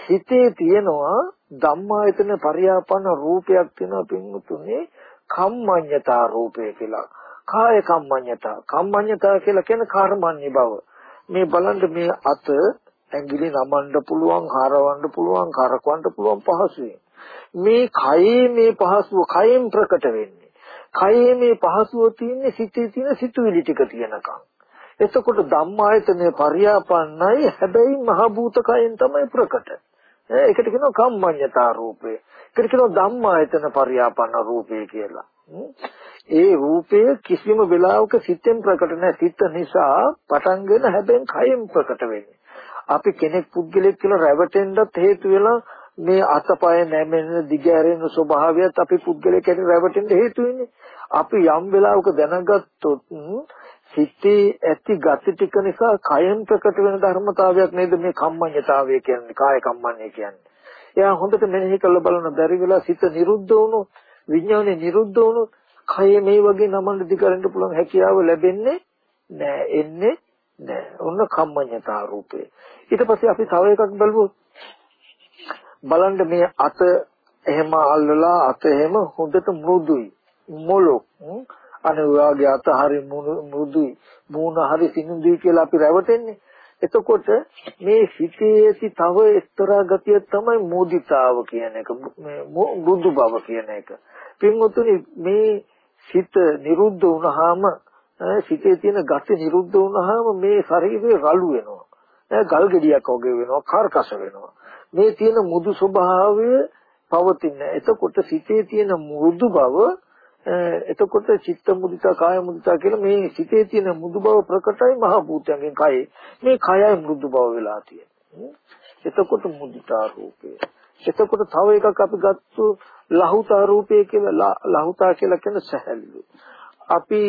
හිතේ තියෙනවා ධම්මායතන පරියාපන රූපයක් තියෙනවා පින්තුනේ කම්මඤ්ඤතා රූපය කියලා. කාය කම්මඤ්ඤතා. කම්මඤ්ඤතා කියලා කියන්නේ කර්මඤ්ඤ බව. මේ බලන්න මේ අත ඇඟිලි නමන්න පුළුවන්, හරවන්න පුළුවන්, කරකවන්න පුළුවන් පහසුවෙන්. මේ කයේ මේ පහසුව කයෙන් ප්‍රකට වෙන්නේ. කයේ මේ පහසුව තියෙන්නේ සිතේ තියෙන සිතුවිලි ටික තියෙනකම්. එතකොට ධම්මායතනේ පරියාපන්නයි හැබැයි මහ භූත කයෙන් තමයි ප්‍රකට. ඒකට කියනවා කම්මඤ්ඤතා රූපේ. ඒකට කියනවා ධම්මායතන පරියාපන්න රූපේ කියලා. ඒ රූපය කිසිම වෙලාවක සිතෙන් ප්‍රකට නැහැ. සිත නිසා පටන්ගෙන හැබැයි කයෙන් ප්‍රකට වෙන්නේ. අපි කෙනෙක් පුද්ගලෙක් කියලා රැවටෙන්නත් හේතු වෙලා මේ අතපය නැමෙන දිගහැරෙන ස්වභාවයත් අපි පුද්ගලයෙක් ඇති රැවටෙන්න හේතු වෙන්නේ. අපි යම් වෙලාවක දැනගත්තොත් සිතේ ඇති ගති ටික නිසා කයෙන් ප්‍රකට වෙන ධර්මතාවයක් නේද මේ කම්මඤ්ඤතාවය කියන්නේ කාය කම්මඤ්ඤය කියන්නේ. එයා හොඳට මෙනෙහි කරලා බලන බැරි වෙලා සිත නිරුද්ධ වුණොත් විඥානේ නිරුද්ධ වුණොත් කය මේ වගේ නමන්න දිගරන්න පුළුවන් හැකියාව ලැබෙන්නේ නෑ එන්නේ නෑ. ඔන්න කම්මඤ්ඤතා රූපේ. ඊට පස්සේ අපි තව එකක් බලුවොත් බලන්න මේ අත එහෙම අල්ලලා අත එහෙම හොඳට මෘදුයි මොලොක් අනේ ඔයාගේ අත හරි මෘදුයි මූණ හරි සිනිඳුයි කියලා අපි රැවටෙන්නේ. එතකොට මේ හිතේති තව එක්තරා ගතිය තමයි මෝදිතාව කියන එක මෘදු බව කියන එක. පින්වතුනි මේ සිත නිරුද්ධ වුණාම සිතේ තියෙන ගති නිරුද්ධ වුණාම මේ ශරීරය රළු වෙනවා. ගල් ගෙඩියක් වගේ වෙනවා කාර්කස වෙනවා. මේ තියෙන මුදු ස්වභාවය පවතින. එතකොට සිතේ තියෙන මෘදු බව එතකොට චිත්ත මුදිතා කාය මුදිතා කියලා මේ සිතේ තියෙන මුදු බව ප්‍රකටයි මහ භූතයන්ගෙන් කයි මේ කයයි මෘදු බව වෙලා තියෙන්නේ එතකොට මුදිතා රූපය. එතකොට තව එකක් අපි ගත්තු ලහුතා රූපය කියලා ලහුතා කියලා කියන සැහැල්ලු. අපි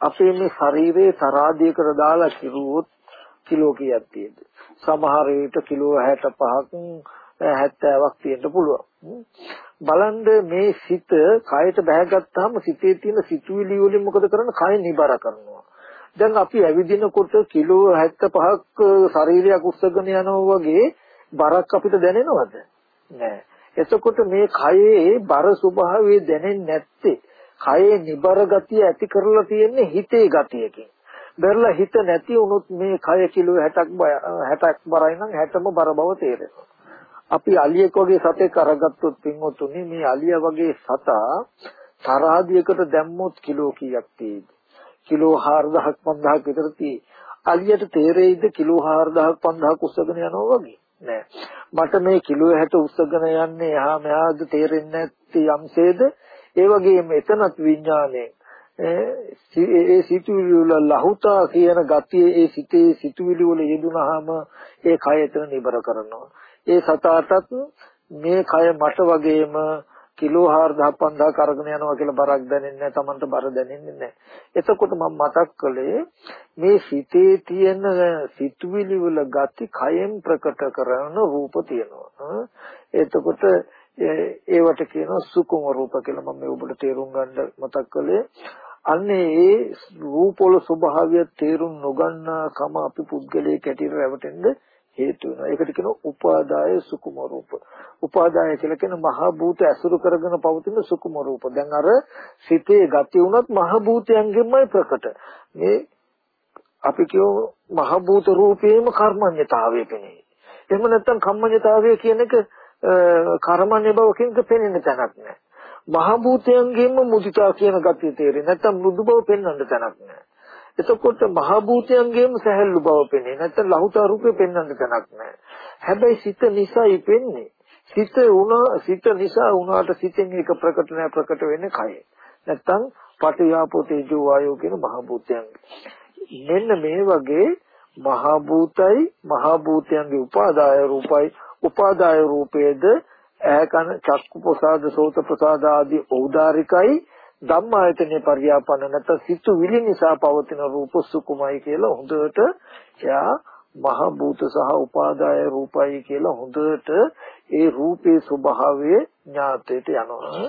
අපේ මේ ශරීරයේ තරාදියකට දාලා කිරුවොත් කිලෝ කීයක් තියෙද? සමහර විට කිලෝ 65ක් 70ක් තියෙන්න පුළුවන්. බලන්න මේ සිත කයට බැහැගත්තාම සිතේ තියෙන සිතුවිලි වලින් මොකද කරන්නේ? කය නිබර කරනවා. දැන් අපි ඇවිදිනකොට කිලෝ 75ක් ශරීරයක් උස්සගෙන යනවා වගේ බරක් අපිට දැනෙනවද? නෑ. එතකොට මේ කයේ බර ස්වභාවය දැනෙන්නේ නැත්තේ කයේ නිබර ගතිය ඇති කරලා තියෙන්නේ හිතේ ගතියකින්. බැලලා හිත නැති වුණොත් මේ කය කිලෝ 60ක් 60ක් බරයි නම් 60ම බර බව තේරෙනවා. අපි අලියෙක් වගේ සතෙක් අරගත්තොත් පින්වතුනි මේ අලියා වගේ සතා තරහදියකට දැම්මොත් කිලෝ කීයක් තියෙද? කිලෝ 4000ක් 5000ක් විතර තියෙයි. අලියට තේරෙයිද කිලෝ 4000ක් 5000ක් උස්සගෙන යනවා වගේ? නෑ. මට මේ කිලෝ 60 උස්සගෙන යන්නේ එහා මෙහාද තේරෙන්නේ නැති යම්සේද ඒ වගේම එතනත් විඥානයේ ඒ සිතුවිලි වල ලහුතා කියන ගතිය ඒ සිතේ සිතුවිලි වල යෙදුනහම ඒ කය එතන නිබර කරනවා. ඒ සතාටත් මේ කය මට වගේම කිලෝ 4000 5000 කරගෙන යනවා කියලා බරක් දැනෙන්නේ නැහැ. Tamanට බර දැනෙන්නේ නැහැ. එතකොට මම මතක් කළේ මේ සිතේ තියෙන සිතුවිලි වල ගති කයෙන් ප්‍රකට කරන රූප තියෙනවා. එතකොට ඒවට කියනවා සුකුම රූප කියලා මම මේ ඔබට තේරුම් ගන්න මතක් කළේ අන්නේ ඒ රූපවල ස්වභාවය තේරුම් නොගන්නා කම අපි පුද්ගලයේ කැටියට රැවටෙන්න හේතු වෙනවා. ඒකට කියනවා උපාදාය සුකුම රූප. උපාදාය කියලා කියන මහ භූත ඇසුරු කරගෙන පවතින සුකුම රූප. දැන් අර සිතේ ගති වුණත් මහ භූතයන්ගෙන්මයි ප්‍රකට. මේ අපි කියෝ මහ භූත රූපේම කර්මඤ්ඤතාවය පෙනේ. එහෙම නැත්නම් කම්මඤ්ඤතාවය කියන එක කර්මන්නේ බවකින් පෙනෙන තැනක් නැහැ. මහ භූතයන්ගෙන්ම මුදිතා කියන ගතිය තේරෙන්නේ නැත්නම් මෘදු බව පෙන්වන්න තැනක් නැහැ. එතකොට මහ භූතයන්ගෙන්ම සැහැල්ලු බව පෙනේ. නැත්නම් ලහුතා රූපේ පෙන්වන්න තැනක් නැහැ. හැබැයි සිත නිසායි පෙන්නේ. සිත උනා සිත නිසා උනාට සිතෙන් එක ප්‍රකට නැහැ ප්‍රකට වෙන්නේ කය. නැත්නම් පටියාපෝ තේජෝ වායෝ කියන මහ භූතයන්. මෙන්න මේ වගේ මහ භූතයි මහ භූතයන්ගේ උපාදාය රූපයි උපාදාය රූපයේද ඇහැ කන චක්කු ප්‍රසාද සෝත ප්‍රසාද ආදී ඖදාරිකයි ධම්මායතනේ පරියාපන්න නැත සිතු විලි නිසා පවතින රූප සුකුමයි කියලා හොඳට එයා මහ භූත සහ උපාදාය රූපයි කියලා හොඳට ඒ රූපේ ස්වභාවය ඥාතයට යනවා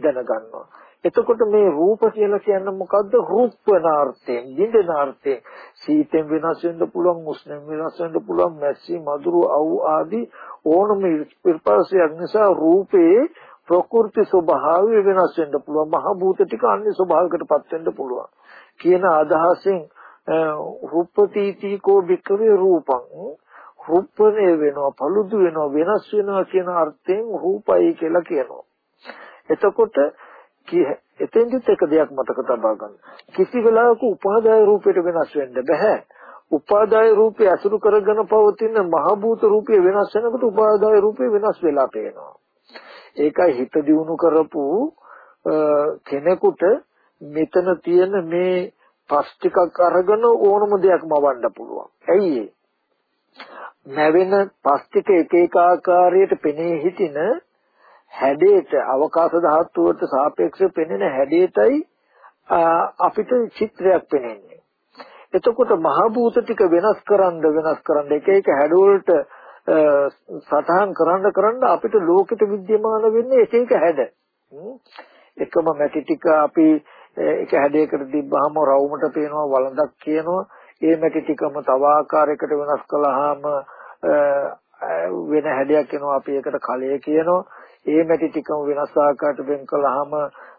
දැනගන්නවා එතකොට මේ රූප කියලා කියන්නේ මොකද්ද? රූපනාර්ථයෙන්, දින්දනාර්ථයෙන්. සීතෙන් වෙනස් වෙන්න පුළුවන්, උෂ්ණෙන් වෙනස් වෙන්න පුළුවන්, මැස්සි, මధుර, අවු ආදී ඕනම ස්පර්ශයක් නිසා රූපේ ප්‍රකෘති ස්වභාවය වෙනස් වෙන්න පුළුවන්. මහ භූත ටික අන්‍ය ස්වභාවයකටපත් වෙන්න පුළුවන්. කියන අදහසෙන් රූපතීතිකෝ වික්‍රේ රූපං රූපනේ වෙනවා, පළුදු වෙනවා, වෙනස් වෙනවා කියන අර්ථයෙන් රූපයි කියලා කියනවා. එතකොට එතෙන්දිත් එක දෙයක් මතක තබා ගන්න. කිසි වෙලාවක උපාදාය රූපයට වෙනස් වෙන්න බෑ. උපාදාය රූපය අසුරු කරගෙන පවතින මහ භූත රූපය වෙනස් වෙනකොට උපාදාය රූපය වෙනස් වෙලා පේනවා. ඒකයි හිත දියුණු කරපු කෙනෙකුට මෙතන තියෙන මේ පස් ටිකක් අරගෙන ඕනම දෙයක් මවන්න පුළුවන්. ඇයි ඒ? නැවෙන පස් ටික එක එක ආකාරයට පෙනී හිටින හැඩයට අවකාශ ධාතුවට සාපේක්ෂව පෙනෙන හැඩයටයි අපිට චිත්‍රයක් පෙනෙන්නේ. එතකොට මහ භූත ටික වෙනස් කරන්න වෙනස් කරන්න එක එක හැඩවලට සටහන් කරන්න කරන්න අපිට ලෝකෙට විද්‍යමාන වෙන්නේ එක එක හැඩ. එකම මැටි ටික අපි එක හැඩයකට තිබ්බහම රවුමට පේනවා වළඳක් කියනවා. ඒ මැටි ටිකම තව ආකාරයකට වෙනස් කළාම වෙන හැඩයක් එනවා අපි ඒකට කලය කියනවා. ඒ මැටි ටිකම වෙනස් ආකාරයට වෙන් කළාම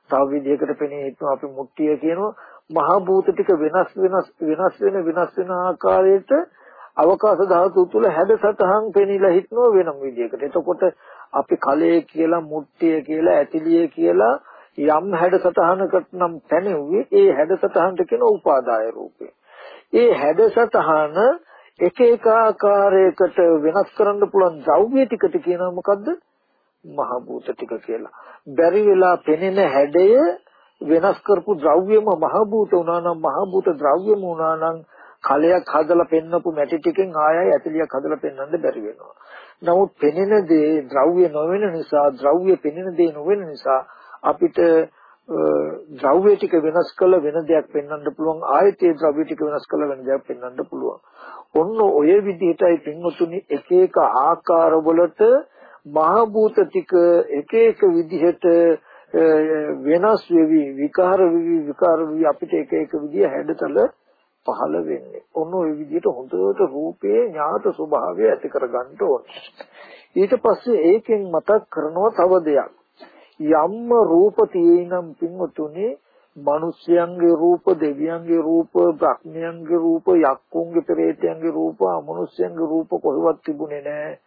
තව විදිහකට පෙනී හිටනවා අපි මුට්ටිය කියනවා මහ භූත ටික වෙනස් වෙනස් වෙනස් වෙන වෙනස් වෙන ආකාරයට අවකාශ ධාතු තුල හැඩසතහන් පෙනීලා හිටනවා වෙනම විදිහකට. එතකොට අපි කලයේ කියලා මුට්ටිය කියලා ඇතිලිය කියලා යම් හැඩසතහනකට නම් පැනෙන්නේ ඒ හැඩසතහනට කියන උපාදාය රූපේ. ඒ හැඩසතහන එක එක ආකාරයකට වෙනස් කරන්න පුළුවන් ද්‍රව්‍ය ටිකට කියනවා මොකද්ද? මහ භූත ටික කියලා. බැරි වෙලා පෙනෙන හැඩය වෙනස් කරපු ද්‍රව්‍යම මහ භූත වුණා නම් මහ භූත ද්‍රව්‍යම වුණා නම් කලයක් හදලා පෙන්නපු මැටි ටිකෙන් ආයයි ඇතිලියක් හදලා පෙන්වන්න බැරි වෙනවා. නමුත් පෙනෙන දේ ද්‍රව්‍ය නොවන නිසා ද්‍රව්‍ය පෙනෙන දේ නොවන නිසා අපිට ද්‍රව්‍ය ටික වෙනස් කළ වෙන දෙයක් පෙන්වන්න පුළුවන් ආයතයේ ද්‍රව්‍ය ටික වෙනස් කළ වෙන දෙයක් පෙන්වන්න පුළුවන්. ඔන්න ඔය විදිහටයි පින්වතුනි එක එක ආකාරවලට මහ භූත ටික එක එක විදිහට වෙනස් වෙවි විකාර වෙවි විකාර වෙවි අපිට එක එක විදිහ හැඩතල පහළ වෙන්නේ. ඔන්න ඔය විදිහට හොඳට රූපයේ ඥාත ස්වභාවය ඇති කරගන්න ඕනේ. ඊට පස්සේ ඒකෙන් මතක් කරනවා තව දෙයක්. යම්ම රූප තියෙනම් පින්වතුනි මිනිස්යන්ගේ රූප දෙවියන්ගේ රූප බ්‍රහ්මයන්ගේ රූප යක්කුන්ගේ පෙරේතයන්ගේ රූප අමනුෂ්‍යයන්ගේ රූප කොහෙවත් තිබුණේ නැහැ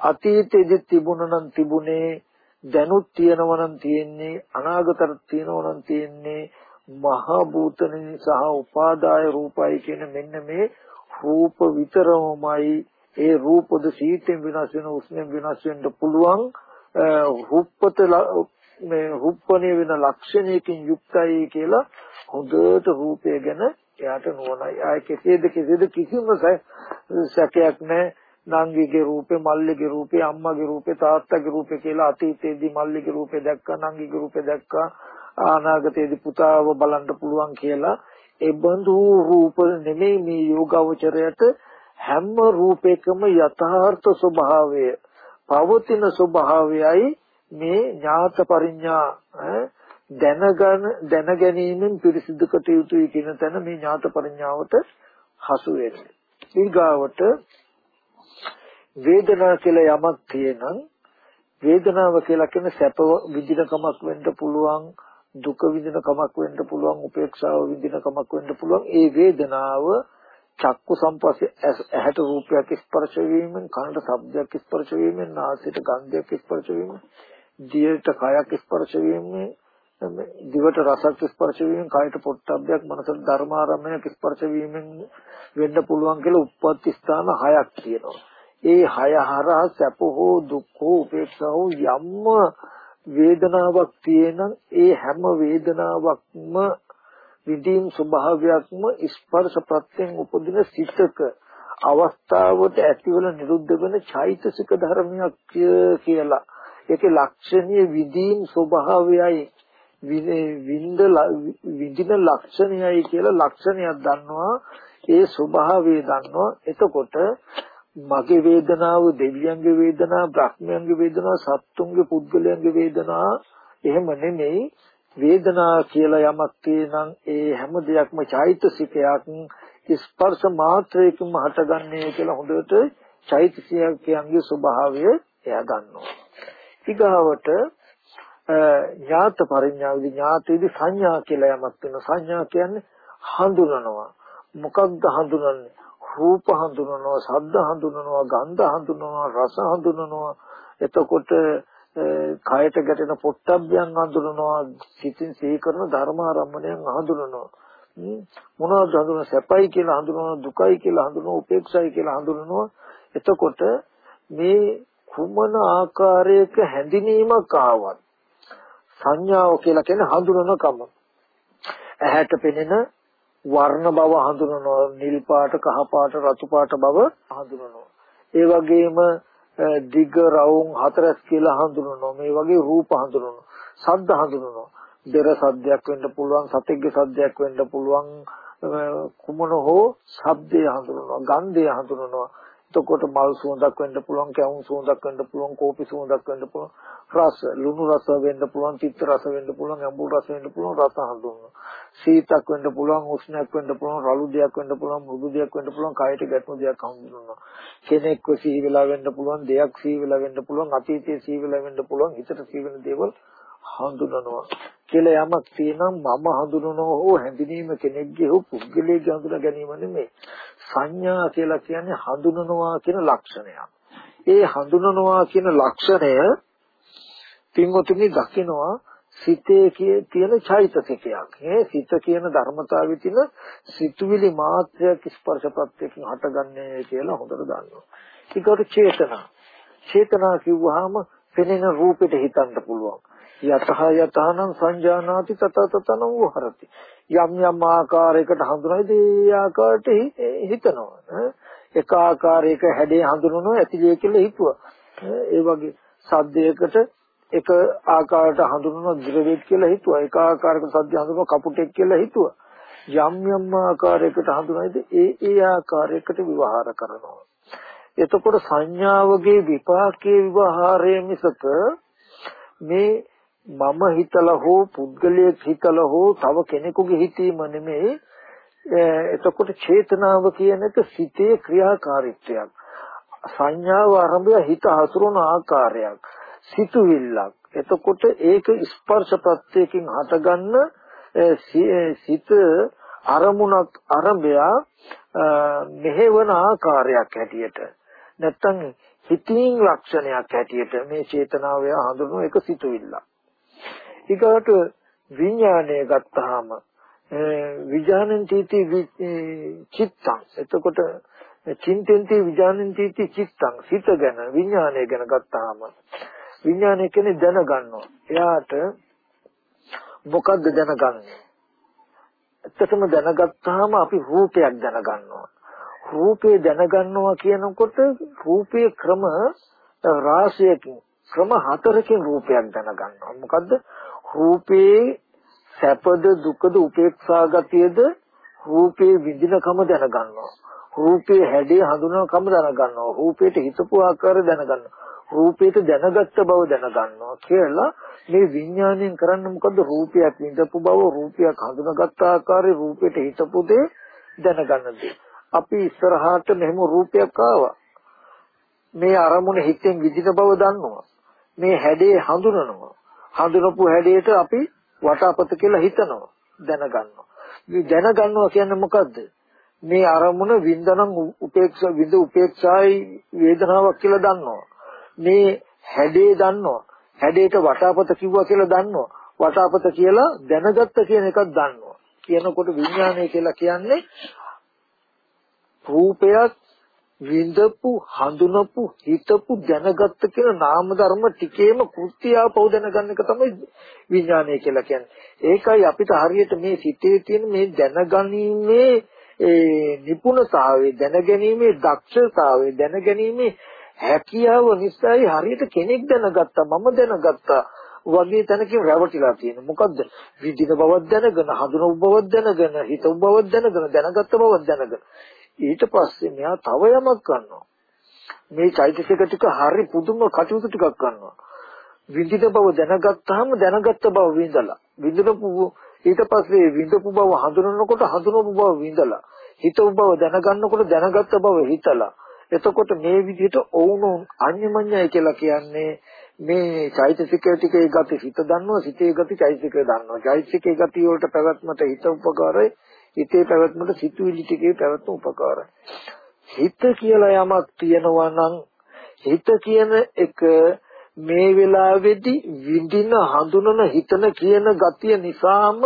අතීතයේදී තිබුණා නම් තිබුණේ දැනුත් තියෙනවා නම් තියෙන්නේ අනාගතත් තියෙනවා නම් තියෙන්නේ මහ භූතනේ සහ උපාදාය රූපයි කියන මෙන්න මේ රූප විතරමයි. ඒ රූපද සීතෙන් වෙනස් වෙන උෂ්ණයෙන් වෙනස් වෙන්න පුළුවන් රූපත මේ රූපණය වෙන ලක්ෂණයකින් යුක්තයි කියලා හොඳට රූපය ගැන එයාට නුවණයි. ආය කෙසේද කෙසේද කිසිම සැකයක් නැහැ. නංගිගේ රූපේ මල්ලිගේ රූපේ අම්මගේ රූපේ තාත්තගේ රූපේ කියලා අතීතයේදී මල්ලිගේ රූපේ දැක්කා නංගිගේ රූපේ දැක්කා. අනාගතයේදී පුතාව බලන්න පුළුවන් කියලා ඒ බඳු රූප නෙමෙයි මේ යෝගාවචරයට හැම රූපයකම යථාර්ථ ස්වභාවය පවතින ස්වභාවයයි මේ ඥාත පරිඥා දැනගන දැනගැනීමෙන් පිරිසිදු කටයුතුයි කියන තැන මේ ඥාත පරිඥාවට හසු වෙන්නේ. ඊගාවට වේදනා කියලා යමක් තියෙනම් වේදනාව කියලා කියන සැප විඳිනකමක් වෙන්න පුළුවන් දුක විඳින කමක් වෙන්න පුළුවන් උපේක්ෂාව විඳින කමක් වෙන්න පුළුවන් ඒ වේදනාව චක්කු සම්පස්සේ ඇහැට රූපයක් ස්පර්ශ වීමෙන් කනට ශබ්දයක් ස්පර්ශ වීමෙන් නාසයට ගන්ධයක් ස්පර්ශ වීමෙන් දිවට කයක් ස්පර්ශ වීමෙන් දිවට රසක් ස්පර්ශ වීමෙන් කයට පොට්ටබ්බයක් මනසට ධර්මාරම්මණයක් ස්පර්ශ වීමෙන් වෙන්න පුළුවන් කියලා උප්පත්ති ස්ථාන හයක් තියෙනවා. ඒ හය හරහා සැප හෝ දුක් හෝ උපේක්ෂා හෝ යම්ම වේදනාවක් තියෙනම් ඒ හැම වේදනාවක්ම විදීම් ස්වභාවයක්ම ස්පර්ශ ප්‍රත්‍යයෙන් උපදින සිතක අවස්ථාවට ඇතිවල නිරුද්ධ වෙන චෛතසික ධර්මයක් කියලා. ඒකේ ලක්ෂණීය විදීම් ස්වභාවයයි. විඳ විඳින ලක්ෂණයයි කියලා ලක්ෂණයක් දන්නවා. ඒ ස්වභාවය දන්නවා. එතකොට මගේ වේදනාව දෙවියන්ගේ වේදනාව බ්‍රහ්මයන්ගේ වේදනාව සත්තුන්ගේ පුද්ගලයන්ගේ වේදනාව එහෙම නෙමෙයි වේදනා කියලා යමක් තියෙනම් ඒ හැම දෙයක්ම චෛතසිකයක් ස්පර්ශ මාත්‍රයකින්ම හටගන්නේ කියලා හොඳට චෛතසිකයන්ගේ ස්වභාවය එයා දන්නවා. ඊගාවට ඥාත පරිඥාවේදී ඥාතයේදී සංඥා කියලා යමක් තියෙනවා. සංඥා කියන්නේ හඳුනනවා. මොකක්ද හඳුනන්නේ? රූප හඳුනනවා, ශබ්ද හඳුනනවා, ගන්ධ හඳුනනවා, රස හඳුනනවා. එතකොට කයට ගැටෙන පොට්ටබ්බයන් හඳුනනවා, සිතින් සිහි කරන ධර්මාරම්මණයන් හඳුනනවා. මොනවද හඳුනන සැපයි කියලා හඳුනනවා, දුකයි කියලා හඳුනනවා, උපේක්ෂයි කියලා හඳුනනවා. එතකොට මේ කුමන ආකාරයක හැඳිනීමක් ආවත් සංඥාව කියලා කියන්නේ හඳුනන කම. ඇහැට පෙනෙන වර්ණ බව හඳුනනවා. නිල් පාට කහ පාට රතු පාට බව හඳුනනවා. ඒ වගේම දිග රවුම් හතරස් කියලා හඳුනනවා. මේ වගේ රූප හඳුනනවා. ශබ්ද හඳුනනවා. දෙර සද්දයක් වෙන්න පුළුවන් සතෙක්ගේ සද්දයක් වෙන්න පුළුවන්. කුමන හෝ ශබ්දය හඳුනනවා ගන්ධය හඳුනනවා. එතකොට මල් සුවඳක් වෙන්න පුළුවන් කැවුම් සුවඳක් වෙන්න පුළුවන් කෝපි සුවඳක් වෙන්න පුළුවන් රස ලුණු රස වෙන්න පුළුවන් තිත්ත රස වෙන්න පුළුවන් අඹු රස වෙන්න පුළුවන් රස හඳුන්වනවා සීතක් වෙන්න පුළුවන් උෂ්ණයක් වෙන්න පුළුවන් රළු දෙයක් වෙන්න පුළුවන් මෘදු දෙයක් වෙන්න පුළුවන් කයට ගැටුණු දෙයක් හඳුන්වනවා කෙනෙක්ව සිහි වෙලා වෙන්න පුළුවන් දෙයක් සිහි වෙලා වෙන්න පුළුවන් අතීතයේ සිහි වෙලා වෙන්න පුළුවන් හිතට සිහි වෙන දේවල් හඳුනනවා කියලා යමක් තියෙනවා මම හඳුනනවා හෝ හැඳිනීම කෙනෙක්ගේ හෝ පුද්ගලයෙක්ගේ හඳුනා ගැනීම නෙමෙයි සංඥා කියලා කියන්නේ හඳුනනවා කියන ලක්ෂණයක්. ඒ හඳුනනවා කියන ලක්ෂණය පින්වතුනි දකිනවා සිතේ තියෙන චෛතසිකයක්. මේ සිත කියන ධර්මතාවයේ තියෙන සිතුවිලි මාත්‍රයක් ස්පර්ශ ප්‍රත්‍යයෙන් හටගන්නේ කියලා හොඳට දන්නවා. ඊකට චේතනා. චේතනා කිව්වහම පෙනෙන රූපෙට හිතන්න පුළුවන්. යතහ යතහනම් සංජානාති තත තතන වහරති. යම් යම් ආකාරයකට හඳුනයිද ඒ ආකාරයට හිතනවා. එක ආකාරයක හැඩේ හඳුනනවා ඇතිලේ කියලා හිතුවා. ඒ වගේ සද්දයකට එක ආකාරයට හඳුනන ද්‍රව්‍යෙක් කියලා හිතුවා. එක ආකාරයක සද්ද හඳුනන කපුටෙක් කියලා හිතුවා. යම් යම් ආකාරයකට හඳුනයිද ඒ ඒ ආකාරයකට විවහාර කරනවා. එතකොට සංඥාවගේ විපාකයේ විවහාරය මිසක මේ මම හිතලා හෝ පුද්ගලයෙක් හිතලා හෝ තව කෙනෙකුගේ හිතීම නෙමෙයි. එතකොට චේතනාව කියන එක සිතේ ක්‍රියාකාරීත්වයක්. සංඥාව ආරම්භය හිත හසුරන ආකාරයක්. සිතුවිල්ලක්. එතකොට ඒක ස්පර්ශ ප්‍රත්‍යයෙන් හටගන්න සිත අරමුණක් ආරම්භය මෙහෙවන ආකාරයක් හැටියට. නැත්තම් හිතින් ලක්ෂණයක් හැටියට මේ චේතනාව හඳුනන එක සිතුවිල්ලක්. ඊගොට විඥානය ගත්තාම විඥානන්ති චිත්තං. එතකොට චින්තෙන්ති විඥානන්ති චිත්තං. සිත ගැන විඥානය ගැන ගත්තාම විඥානය කියන්නේ දැනගන්නවා. එයාට මොකද්ද දැනගන්නේ? ඇත්තටම දැනගත්තාම අපි රූපයක් දැනගන්නවා. රූපේ දැනගන්නවා කියනකොට රූපේ ක්‍රම රාශියකින් ක්‍රම හතරකින් රූපයක් දැනගන්නවා. මොකද්ද? රූපේ සැපද දුකද උපේක්ෂා ගතියද රූපේ විඳිනකම දැනගන්නවා. රූපේ හැඩය හඳුනනකම දැනගන්නවා. රූපේට හිතපු ආකාරය දැනගන්නවා. රූපේට දැනගත්ත බව දැනගන්නවා කියලා මේ විඥාණයෙන් කරන්නේ මොකද්ද? රූපයක් විඳපු බව රූපයක් හඳුනාගත් ආකාරය රූපේට හිතපු දේ දැනගන්න දේ. අපි ඉස්සරහට මෙහෙම රූපයක් ආවා. මේ අරමුණ හිතෙන් විදින බව දන්නවා. මේ හැඩේ හඳුනනවා. හඳුනපු හැඩයට අපි වටාපත කියලා හිතනවා දැනගන්නවා. මේ දැනගන්නවා කියන්නේ මොකද්ද? මේ අරමුණ වින්දනම් උපේක්ෂා විඳ උපේක්ෂායි වේදනාවක් කියලා දන්නවා. මේ හැඩේ දන්නවා. හැඩේට වටාපත කිව්වා කියලා දන්නවා. වටාපත කියලා දැනගත්ත කියන එකක් දන්නවා. කියනකොට විඥානය කියලා කියන්නේ රූපයක් විඳපු හඳුනපු හිතපු දැනගත්ත කියන නාම ධර්ම ටිකේම කෘත්‍යාපව දැනගන්න එක තමයි විඥානය කියලා කියන්නේ. ඒකයි අපිට හරියට මේ සිතේ තියෙන මේ දැනගැනීමේ ඒ නිපුණතාවය දැනගැනීමේ දක්ෂතාවය දැනගැනීමේ හැකියාව නිසායි හරියට කෙනෙක් දැනගත්තා මම දැනගත්තා වගේ තැනකින් රැවටිලා තියෙන. මොකද්ද? විදින බවක් දැනගෙන, හඳුනන බවක් දැනගෙන, හිතව බවක් දැනගෙන, දැනගත්ත බවක් දැනගෙන. ඊට පස්සේ මෙයා තව යමක් කරනවා. මේ චෛතසික ටික හරි පුදුම කටයුතු ටිකක් කරනවා. විඳින බව දැනගත්තාම දැනගත්ත බව විඳලා. විඳපු ඊට පස්සේ විඳපු බව හඳුනනකොට හඳුනපු බව විඳලා. හිතපු බව දැනගන්නකොට දැනගත්ත බව හිතලා. එතකොට මේ විදිහට ඔවුනොන් අඤ්ඤමඤ්ඤය කියලා කියන්නේ මේ චෛතසික ටිකේ ගති හිත දන්නවා සිතේ ගති චෛතසිකය දන්නවා චෛතසිකේ ගති වලට පැවැත්මට හිත උපකාරයි හිතේ පැවැත්මට සිතුවිලි ටිකේ පැවැත්ම උපකාරයි. හිත කියලා යමක් තියෙනවා නම් හිත කියන එක මේ වෙලාවේදී විඳින හඳුනන හිතන කියන ගතිය නිසාම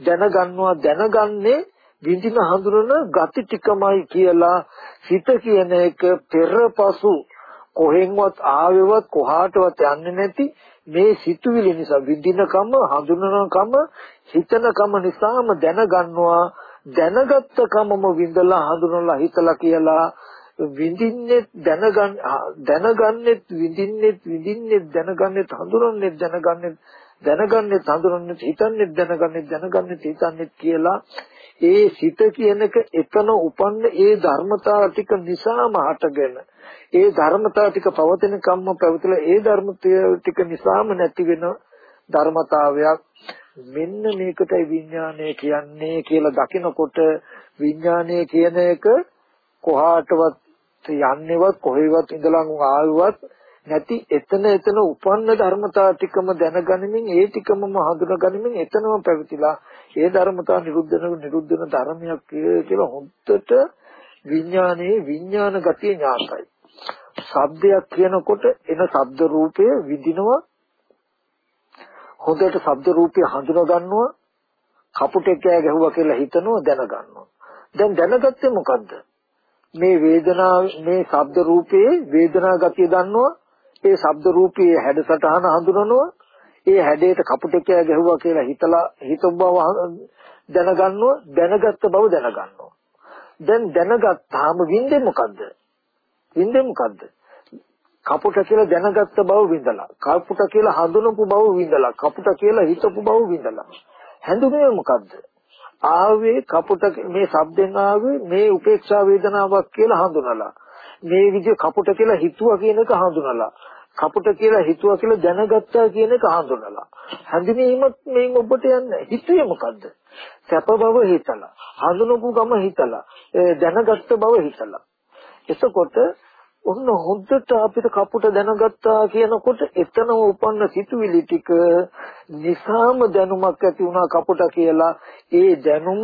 දැනගන්නවා දැනගන්නේ විඳින හඳුනන ගති ටිකමයි කියලා හිත කියන එක පෙරපසු කොහෙන්වත් ආවෙවත් කොහාටවත් යන්නේ නැති මේ සිතුවිලි නිසා විඳිනකම හඳුනනකම හිතනකම නිසාම දැනගන්නවා දැනගත්ත කමම විඳලා හඳුනලා හිතලා කියලා විඳින්නේ දැනගන්න දැනගන්නේ විඳින්නේ විඳින්නේ දැනගන්නේ හඳුනන්නේ දැනගන්නේ දැනගන්නේ හඳුනන්නේ හිතන්නේ දැනගන්නේ දැනගන්නේ හිතන්නේ කියලා ඒ සිත කියනක එතන උපන්න ඒ ධර්මතා ටික නිසාම හටගෙන ඒ ධර්මතා ටික පවතින කම්ම පැවතිලා ඒ ධර්මතාව ටික නිසාම නැති වෙන ධර්මතාවයක් මෙන්න මේකටයි විඥානය කියන්නේ කියලා දකිනකොට විඥානය කියන එක කොහාටවත් යන්නේවත් කොහෙවත් ඉඳලා ආවවත් නැති එතන එතන උපන්න ධර්මතා ටිකම දැනගනිමින් ඒ ටිකම හඳුනගනිමින් එතනම පැවතිලා ඒ ධර්මතා නිරුද්ධ වෙන නිරුද්ධ වෙන ධර්මයක් කියලා හොද්දට විඥානයේ විඥාන ගතිය ඥාතයි. ශබ්දයක් කියනකොට එන ශබ්ද රූපය විඳිනවා හොඳට ශබ්ද රූපය හඳුනා ගන්නවා කපුටෙක් කෑ ගැහුවා කියලා හිතනවා දැනගන්නවා. දැන් දැනගත්තේ මොකද්ද? මේ වේදනාව මේ ශබ්ද රූපයේ වේදනා ගතිය දන්නවා ඒ ශබ්ද රූපයේ හැඩසටහන හඳුනනවා ඒ හැඩයට කපුටකයා ගැහුවා කියලා හිතලා හිත බව දැනගන්නවා දැනගත්ත බව දැනගන්නවා. දැන් දැනගත්තාම විඳින්නේ මොකද්ද? විඳින්නේ මොකද්ද? කපුට කියලා දැනගත්ත බව විඳලා කපුට කියලා හඳුනපු බව විඳලා කපුට කියලා හිතපු බව විඳලා. හැඳුනේ මොකද්ද? ආවේ කපුට මේ shabden ආවේ මේ උපේක්ෂා වේදනාවක් කියලා හඳුනලා. මේ විදිහ කපුට කියලා හිතුවා කියන එක හඳුනලා. කපුට කියලා හිතුවා කියලා දැනගත්තා කියන එක හඳුනලා. හැඳිනීමත් මේන් ඔබට යන්නේ. හිතුවේ මොකද්ද? සැප බව හිතලා හඳුනපු ගම හිතලා දැනගත්ත බව හිතලා. එතකොට ඔන්න හොද්දට අපිට කපුට දැනගත්තා කියනකොට එතන උපන්න සිතුවිලි ටික නිසාම දැනුමක් ඇති වුණා කපුට කියලා. ඒ දැනුම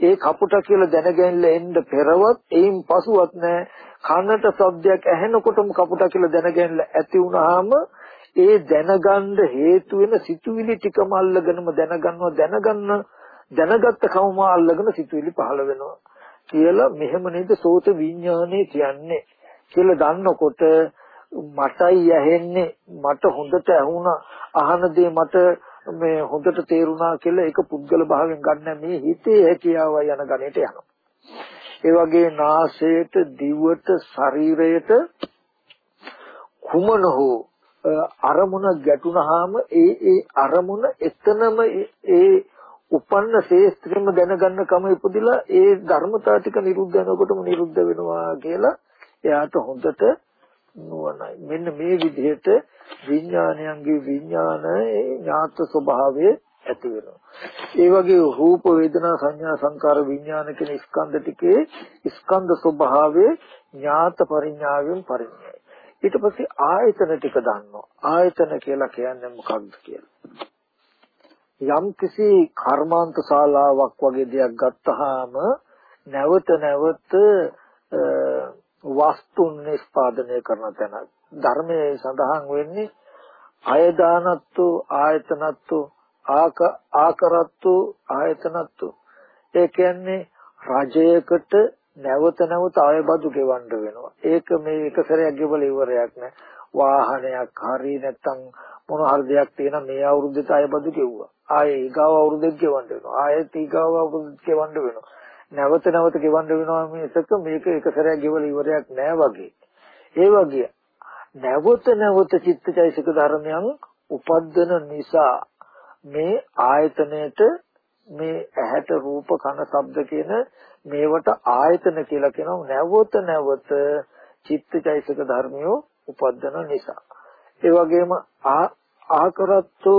ඒ කපුට කියලා දැනගැනලා එන්න පෙරවත් එයින් පසුවත් නෑ. කනට ශබ්දයක් ඇහෙනකොටම කපුට කියලා දැනගැනලා ඇති වුණාම ඒ දැනගන්න හේතු වෙන සිතුවිලි ටිකම අල්ලගෙනම දැනගන්නවා දැනගන්න දැනගත්ත කවම අල්ලගෙන සිතුවිලි පහළ වෙනවා කියලා මෙහෙම නේද සෝත විඥානේ කියන්නේ. කියලා දන්නකොට මටයි ඇහෙන්නේ මට හොඳට ඇහුණා අහන දේ මට මේ හොඳට තේරුණා කියලා ඒක පුද්ගල භාවයෙන් ගන්න මේ හිතේ හැකියාව යන ගණයට යනවා. ඒ වගේ නාසයට දිවට ශරීරයට කුමන හෝ අරමුණ ගැටුණාම ඒ ඒ අරමුණ එතනම ඒ උපන්න ශේස්ත්‍රෙම දැනගන්න කම ඉපදිලා ඒ ධර්මතා ටික නිරුද්ධ වෙනකොටම නිරුද්ධ වෙනවා කියලා එයාට හොඳට නුවණයි. මෙන්න මේ විදිහට විඥානයන්ගේ විඥානයේ ඥාත ස්වභාවය ඇති වෙනවා. ඒ වගේ රූප වේදනා සංඥා සංකාර විඥාන කියන ස්කන්ධ ටිකේ ස්කන්ධ ස්වභාවයේ ඥාත පරිඥාවෙන් පරිඥායි. ඊට පස්සේ ආයතන ටික දන්නවා. ආයතන කියලා කියන්නේ මොකක්ද කියලා. යම් කිසි කර්මාන්ත ශාලාවක් වගේ දෙයක් ගත්තාම නැවත නැවත වස්තුන් නිස්පාදනය කරන තැන. ධර්මයේ සඳහන් වෙන්නේ අයදානත්තු ආයතනත්තු ආක ආකරත්තු ආයතනත්තු. ඒ කියන්නේ රජයකට නැවත නැවත අයබදු ගෙවන්න වෙනවා. ඒක මේ එක සැරයක් ගෙවල ඉවරයක් නෑ. වාහනයක් හරි නැත්තම් මොන හරි දෙයක් තියෙන මේ අවුරුද්දට අයබදු ගෙව්වා. ආයේ ඊගාව අවුරුද්දෙත් ගෙවන්න වෙනවා. ආයෙත් ඊගාව අවුරුද්දෙත් ගෙවන්න වෙනවා. නැවත නැවත ගෙවන්න වෙනවා මේක මේක එක සැරයක් ගෙවල ඉවරයක් නෑ වගේ. ඒ වගේ නැවත නැවත චිත්තචෛසික ධර්මයන් උපද්දන නිසා මේ ආයතනයේට මේ ඇහැට රූප කන ශබ්ද කියන මේවට ආයතන කියලා කියනවා. නැවත නැවත චිත්තචෛසික ධර්මියෝ උපද්දන නිසා. ඒ වගේම ආකරත්තු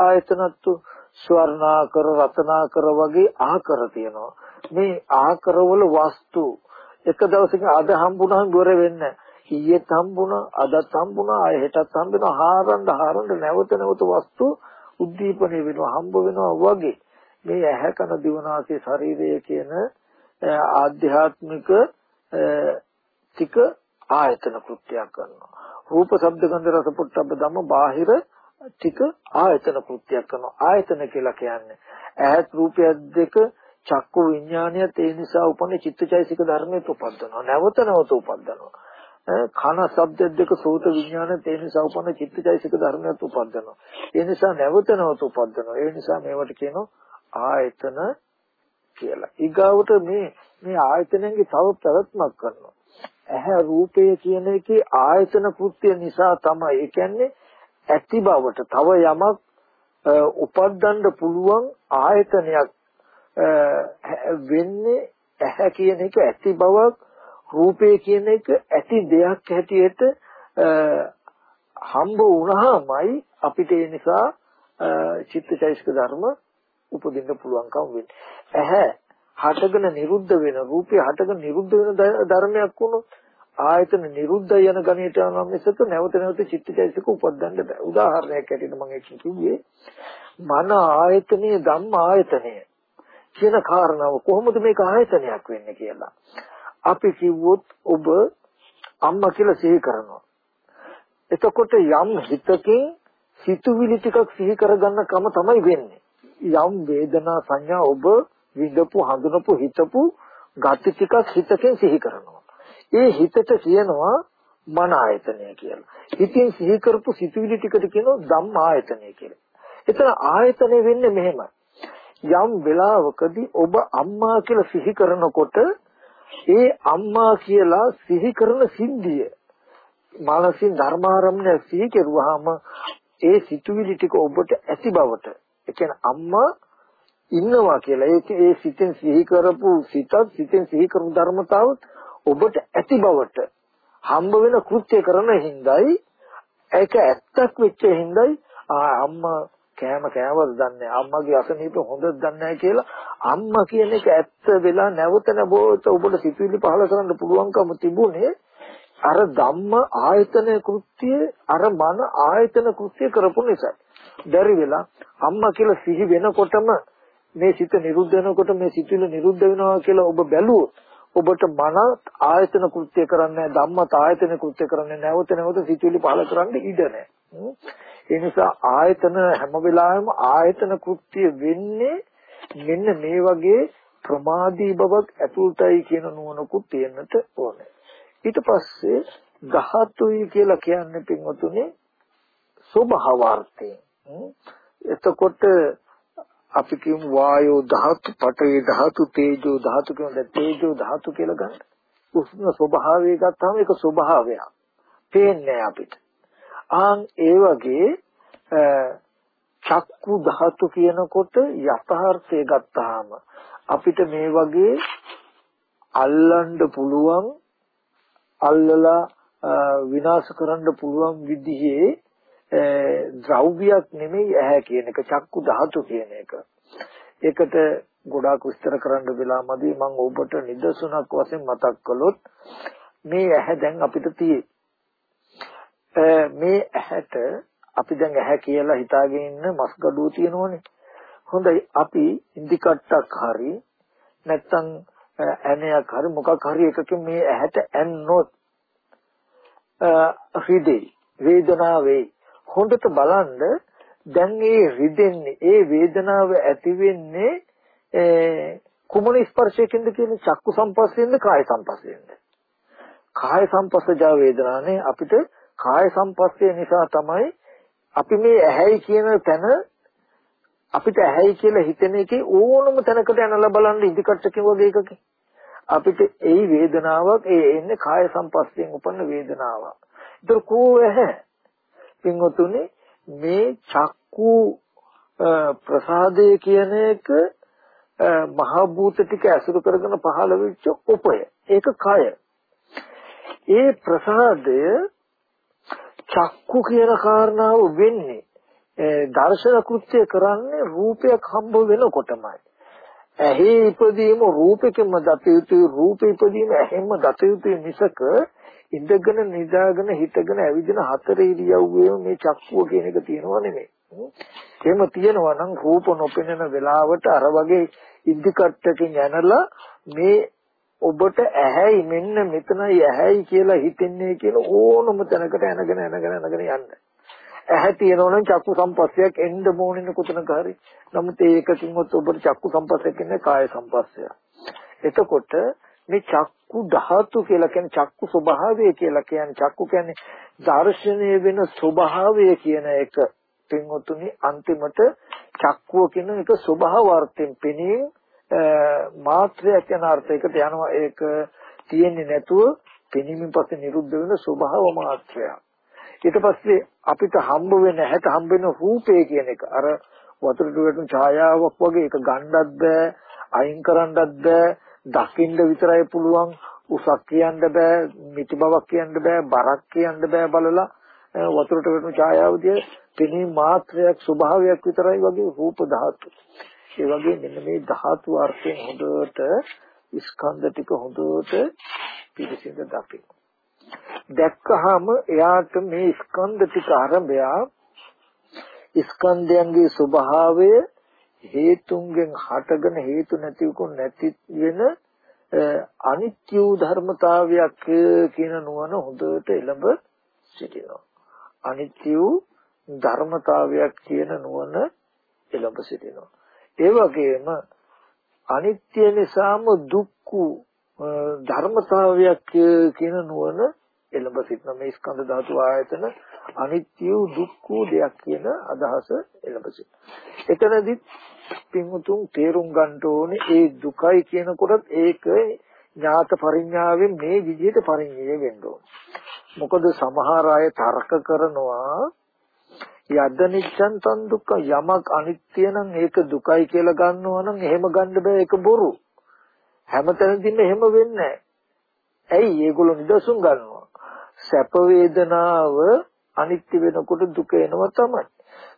ආයතනත්තු ස්වර්ණාකර රතනාකර වගේ ආකර තියෙනවා. මේ ආකරවල වස්තු එක දවසකින් අද හම්බුනහම ඉවර වෙන්නේ ඊයේත් හම්බුණා අදත් හම්බුණා ආයෙ හෙටත් හම්බෙනවා. හාරන්න හාරන්න නැවත නැවත වස්තු උද්දීපනය වෙනවා හම්බ වෙනවා වගේ. මේ ඇහැ කන දිවනාසය ශරීරය කියන ආධ්‍යාත්මික ටික ආයතන කෘත්‍යයක් කරනවා. රූප ශබ්ද ගන්ධ රස පොට්ටබ්බ ධම්ම බාහිර ටික ආයතන කෘත්‍යයක් කරනවා. ආයතන කියලා කියන්නේ ඈත් රූපයක් දෙක චක්කු විඥානයත් ඒ නිසා උපන්නේ චිත්තචෛසික ධර්මයට උපදිනවා නැවත නැවත උපදිනවා. කන ශබ්ද දෙක සෝත විඥානයත් ඒ නිසා උපන්නේ චිත්තචෛසික ධර්මයට උපදිනවා. ඒ නිසා නැවත නැවත උපදිනවා. ඒ නිසා මේවට කියනවා ආයතන කියලා. ඊගාවට මේ මේ ආයතනයන්ගේ තව පැවැත්මක් කරනවා. ඇහැ රූපය කියන එකේ ආයතන කෘත්‍ය නිසා තමයි. ඒ කියන්නේ ඇති බවට තව යමක් උපද්දන්න පුළුවන් ආයතනයක් වෙන්නේ ඇහැ කියන එක ඇති බවක් රූපය කියන එක ඇති දෙයක් හැටියට හම්බ වුණාමයි අපිට ඒ නිසා චිත්තචෛසික ධර්ම උපදින්න පුළුවන්කම වෙන්නේ. ඇහැ හටගෙන නිරුද්ධ වෙන රූපය හටගෙන නිරුද්ධ වෙන ධර්මයක් වුණොත් ආයතන නිරුද්ධ යන ගණයට යනවා මිසක නැවත නැවත චිත්තචෛතසික උපදින්න බෑ. උදාහරණයක් ඇටියට මම ඒක කිව්වේ මන ආයතනයේ ධම්ම ආයතනය කියන කාරණාව කොහොමද මේක ආයතනයක් වෙන්නේ කියලා. අපි කිව්වොත් ඔබ අම්මා කියලා සිහි කරනවා. එතකොට යම් හිතකින් සිතුවිලි ටිකක් සිහි කරගන්න කම තමයි වෙන්නේ. යම් වේදනා සංඥා ඔබ විඳපු හඳුනපු හිතපු ගති ටිකක් හිතකින් සිහි කරනවා. ඒ හිතට කියනවා මන ආයතනය කියලා. හිතින් සිහි කරපු සිතුවිලි ටිකට කියනවා ධම්ම ආයතනය කියලා. එතන ආයතනය වෙන්නේ මෙහෙමයි. යම් වෙලාවකදී ඔබ අම්මා කියලා සිහි කරනකොට ඒ අම්මා කියලා සිහි කරන සිද්ධිය මානසික ධර්මාරම්භය සිහි කෙරුවාම ඒ සිතුවිලි ටික ඔබට ඇති බවට ඒ කියන්නේ අම්මා ඉන්නවා කියලා ඒක ඒ සිතෙන් සිහි කරපු සිතත් සිතෙන් සිහි කරපු ධර්මතාව ඔබට ඇති බවට හම්බ වෙන කෘත්‍ය කරන හිඳයි ඒක ඇත්තක් වෙච්ච හිඳයි. ආ අම්මා කෑම කෑවද දන්නේ අම්මගේ අසනීප හොඳද දන්නේ කියලා අම්මා කියන එක ඇත්ත වෙලා නැවත නැබෝත ඔබට සිතුවිලි පහල කරන්න පුළුවන්කම තිබුණේ අර ධම්ම ආයතන කෘත්‍ය අර මන ආයතන කෘත්‍ය කරපු නිසා. බැරි වෙලා අම්මා කියලා සිහි වෙනකොටම මේ සිත නිරුද්ධ වෙනකොට මේ සිතුවිලි නිරුද්ධ වෙනවා කියලා ඔබ බැලුවොත් ඔබට මන ආයතන කෘත්‍ය කරන්නේ ධම්මත ආයතන කෘත්‍ය කරන්නේ නැවත නැවත සිතුවිලි පහල කරන්න ඉඩ නැහැ. ඒ නිසා ආයතන හැම වෙලාවෙම ආයතන කෘත්‍ය වෙන්නේ මෙන්න මේ වගේ ප්‍රමාදී බවක් ඇතුළතයි කියන නුවණකුත් තියෙන්නට ඕනේ. ඊට පස්සේ ධාතුයි කියලා කියන්නේ පින්වතුනි ස්වභාවාර්ථයෙන්. එතකොට අපි කියමු වායෝ ධාතු, පඨවි ධාතු, තේජෝ ධාතු කියන තේජෝ ධාතු කියලා ගන්න. උෂ්ණ ස්වභාවය ගත්තාම ඒක ස්වභාවයක්. පේන්නේ අපිට. ආන් ඒ වගේ චක්කු ධාතු කියනකොට යථාර්ථය ගත්තාම අපිට මේ වගේ අල්ලන්න පුළුවන් අල්ලලා විනාශ කරන්න පුළුවන් විදිහේ ද්‍රව්‍යයක් නෙමෙයි ඇහැ කියන එක චක්කු ධාතු කියන එක. ඒකට ගොඩාක් විස්තර කරන්න වෙලාමදී මම ඔබට නිදසුනක් වශයෙන් මතක් කළොත් මේ ඇහැ දැන් අපිට තියෙයි. මේ ඇහැට අපි දැන් ඇහැ කියලා හිතාගෙන ඉන්න මස් ගඩුව තියෙනවනේ. හොඳයි අපි ඉන්දි කට්ටක් හරි නැත්තම් ඇණයක් හරි මොකක් හරි එකකින් මේ ඇහැට ඇන්නොත් හෘදේ වේදනාවේ හොඳට බලන්න දැන් මේ රිදෙන්නේ ඒ වේදනාව ඇති වෙන්නේ කුමන ස්පර්ශයකින්ද කියන්නේ? චක්කු සම්පස්සෙන්ද කාය සම්පස්සෙන්ද? කාය සම්පස්සජා වේදනානේ අපිට කාය සම්පස්සේ නිසා තමයි අපි මේ ඇහැයි කියන තැන අපිට ඇහැයි කියලා හිතෙන එකේ ඕනම තැනකට යනලා බලන්න ඉදිකට්ටකින් වගේ එකකින් අපිට ඒ වේදනාවක් ඒ එන්නේ කාය සම්පස්යෙන් උපන්න වේදනාවක්. ඒතර කෝ ඇහැ? පින්වතුනි මේ චක්කු ප්‍රසාදය කියන එක මහ භූත ටික ඇසුරු කරගෙන පහළ වෙච්ච උපය. ඒක කය. ඒ ප්‍රසාදය චක්කු කියන කාරණාව වෙන්නේ දර්ශන කෘත්‍ය කරන්නේ රූපයක් හම්බ වෙනකොටමයි. ඇහි ඉපදීම රූපෙකම දත යුතුයි රූපේ ඉපදීම ඇහෙන්ම දත යුතුයි මිසක ඉඳගෙන නිදාගෙන හිටගෙන ඇවිදින හතර ඉරියව්වේම මේ චක්කුව කියන එක තියෙනව නෙමෙයි. එහෙම තියෙනවා නම් රූප නොපෙනෙන වෙලාවට අර වගේ ඉද්දි කට්ටකින් යනලා මේ ඔබට ඇහැයි මෙන්න මෙතනයි ඇහැයි කියලා හිතෙන්නේ කියලා ඕනම තැනකට එනගෙන එනගෙන එනගෙන යන්න. ඇහැ තියෙනවනම් චක්කු සම්පස්සයක් එන්න ඕනෙන කොතනක හරි. නමුත් ඒකකින්වත් ඔබට චක්කු සම්පස්සයක් ඉන්නේ කාය සම්පස්සය. එතකොට මේ චක්කු ධාතු කියලා කියන්නේ චක්කු ස්වභාවය කියලා කියන්නේ චක්කු කියන්නේ දර්ශනය වෙන ස්වභාවය කියන එක. පින්වතුනි අන්තිමට චක්කුව කියන එක ස්වභාව අර්ථයෙන් පෙනී මාත්‍රයක් යන අර්ථයකට යනවා. ඒක තියෙන්නේ නැතුව පෙනීමෙන් පස්සේ නිරුද්ධ වෙන ස්වභාව මාත්‍රයක්. ඊට පස්සේ අපිට හම්බ වෙන හැට හම්බ වෙන රූපය කියන එක. අර වතුරට වැටුණු ඡායාවක් වගේ ඒක ගන්නත් බෑ අයින් කරන්නත් බෑ. දකින්න විතරයි පුළුවන් උසක් කියන්න බෑ මිටි බවක් කියන්න බෑ බරක් කියන්න බෑ බලලා වතුරට වැටුණු ඡායාවදී පෙනී මාත්‍රයක් ස්වභාවයක් විතරයි වගේ රූප ධාතු. ඒ වගේ මෙන්න මේ ධාතු අර්ථයෙන් හොඳට ස්කන්ධ ටික හොඳට පිළිසිඳ දකින්න. දැක්කහම එයාට මේ ස්කන්ධ ටික ආරම්භය ස්කන්ධයන්ගේ ස්වභාවය හේතුන්ගෙන් හටගෙන හේතු නැතිවකුන් නැති වෙන අනිත්‍ය ධර්මතාවයක් කියන නුවණ හොඳට එළඹ සිටිනවා. අනිත්‍ය ධර්මතාවයක් කියන නුවණ එළඹ සිටිනවා. ඒ වගේම අනිත්‍ය නිසාම දුක්ඛ ධර්මතාවයක් කියන නුවණ එළඹ සිටින මේ ස්කන්ධ ධාතු ආයතන අනිත්‍ය දුක්ඛ දෙයක් කියන අදහස එළඹ සිටින. එතනදි පින්වුතුන් තේරුම් ගන්න ඕනේ ඒ දුකයි කියනකොටත් ඒක ඥාත පරිඥාවෙන් මේ විදිහට පරිඥය වෙන්න ඕනේ. මොකද සමහර අය තර්ක කරනවා යද්ද නිච්ඡන් තන් දුක්ඛ යමක් අනිත්‍ය නම් ඒක දුකයි කියලා ගන්නවා නම් එහෙම ගන්න බෑ ඒක බොරු. හැමතැනදීම එහෙම වෙන්නේ ඇයි ඒගොල්ලෝ නිදසුන් ගන්නවා. සැප වේදනාව අනිත්‍ය වෙනකොට දුක එනවා තමයි.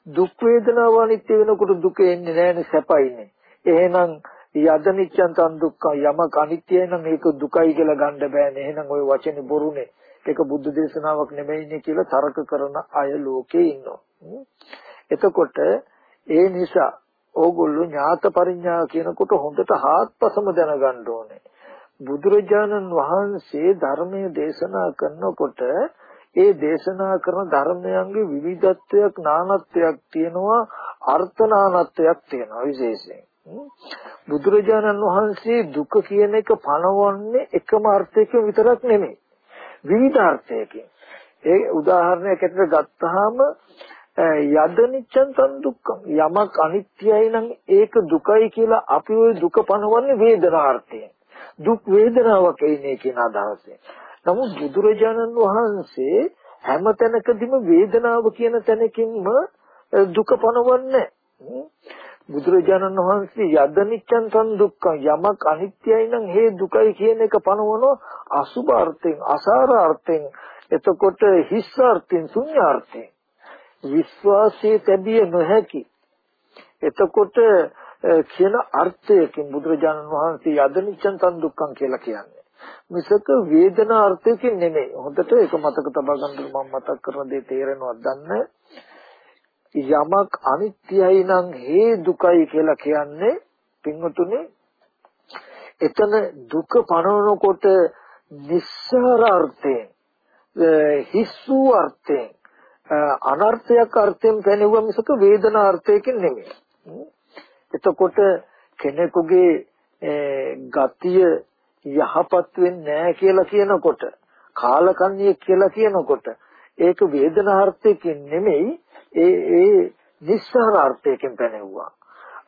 දුක් වේදනාව අනිත්‍ය වෙනකොට දුක එන්නේ නැහැනේ සැපයිනේ. එහෙනම් යද නිච්ඡන් තන් දුක්ඛ යමක් අනිත්‍යයි නම් ඒක දුකයි කියලා ගන්න බෑනේ. එහෙනම් ওই වචනේ බොරුනේ. ඒක බුද්ධ දේශනාවක් නෙමෙයිනේ කියලා තරක කරන අය ලෝකේ ඉන්නවා. එතකොට ඒ නිසා ඕගොල්ලෝ ඥාත පරිඥා කියනකොට හොඳට හාත්පසම දැනගන්න ඕනේ. බුදුරජාණන් වහන්සේ ධර්මයේ දේශනා කරනකොට ඒ දේශනා කරන ධර්මයන්ගේ විවිධත්වයක් නානත්වයක් තියෙනවා අර්ථ නානත්වයක් තියෙනවා විශේෂයෙන්. බුදුරජාණන් වහන්සේ දුක කියන එක පනවන්නේ එකම අර්ථයකින් විතරක් නෙමෙයි. විවිධ අර්ථයකින්. ඒ උදාහරණයක් ඇතුළත ගත්තාම යද නිච්ඡන් තන් දුක්ඛම් යමක් අනිත්‍යයි නම් ඒක දුකයි කියලා අපි ওই දුක පනවන්නේ වේදනාර්ථයෙන්. දුක් වේදනාවක් එන්නේ කියන අදහසෙන්. නමුත් බුදුරජාණන් වහන්සේ හැම තැනකදීම වේදනාව කියන තැනකින්ම දුක පනවන්නේ බුදුරජාණන් වහන්සේ යද නිච්ඡන් තන් දුක්ඛ යමක් අනිත්‍යයි නම් හේ දුකයි කියන එක පනවන අසුභ අර්ථයෙන් අසාර අර්ථයෙන්. එතකොට හිස් අර්ථයෙන් ශුන්‍ය අර්ථයෙන්. විශ්වාසයේ තැබිය නොහැකි. එතකොට කියන අර්ථයකින් බුදුරජාණන් වහන්සේ යද නිච්ඡන් තන් දුක්ඛං කියලා කියන්නේ. මිසක වේදනා අර්ථයකින් නෙමෙයි. හොඳට ඒක මතක තබා ගන්න මම මතක් කරන දේ තේරෙනවද දන්නේ යමක් අනිත්‍යයි නම් හේ දුකයි කියලා කියන්නේ පින්වතුනි එතන දුක පනවනකොට නිස්සාර අර්ථයෙන් හිස්සු අර්ථයෙන් අනර්ථයක් අර්ථයෙන් පැනෙවුවා මිසක වේදනා අර්ථයකින් නෙමෙයි. එතකොට කෙනෙකුගේ ගතිය යහපත් වෙන්නේ නැහැ කියලා කියනකොට කාලකන්ණිය කියලා කියනකොට ඒක වේදනාර්ථයකින් නෙමෙයි ඒ ඒ නිස්සාරාර්ථයකින් පැනෙවුවා.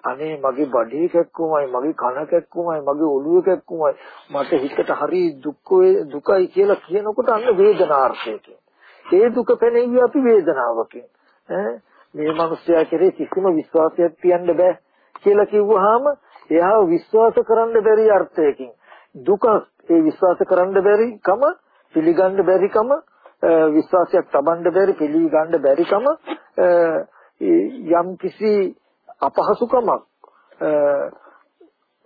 අනේ මගේ බඩේ කැක්කුමයි මගේ කන කැක්කුමයි මගේ ඔළුව කැක්කුමයි මට හිතට හරි දුක් දුකයි කියලා කියනකොට අන්න වේදනාර්ථයකින්. ඒ දුක පැනෙන්නේ අපි වේදනාවකින්. ඈ මේ මිනිස්යා කෙරේ කිසිම විශ්වාසයක් තියන්න බෑ කියලා කිව්වහම එයාව විශ්වාස කරන්න බැරි අර්ථයකින් දුක ඒ විශ්වාස කරන්න බැරි කම පිළිගන්න බැරි කම විශ්වාසයක් තබන්න බැරි පිළිගන්න බැරිකම යම් කිසි අපහසුකමක්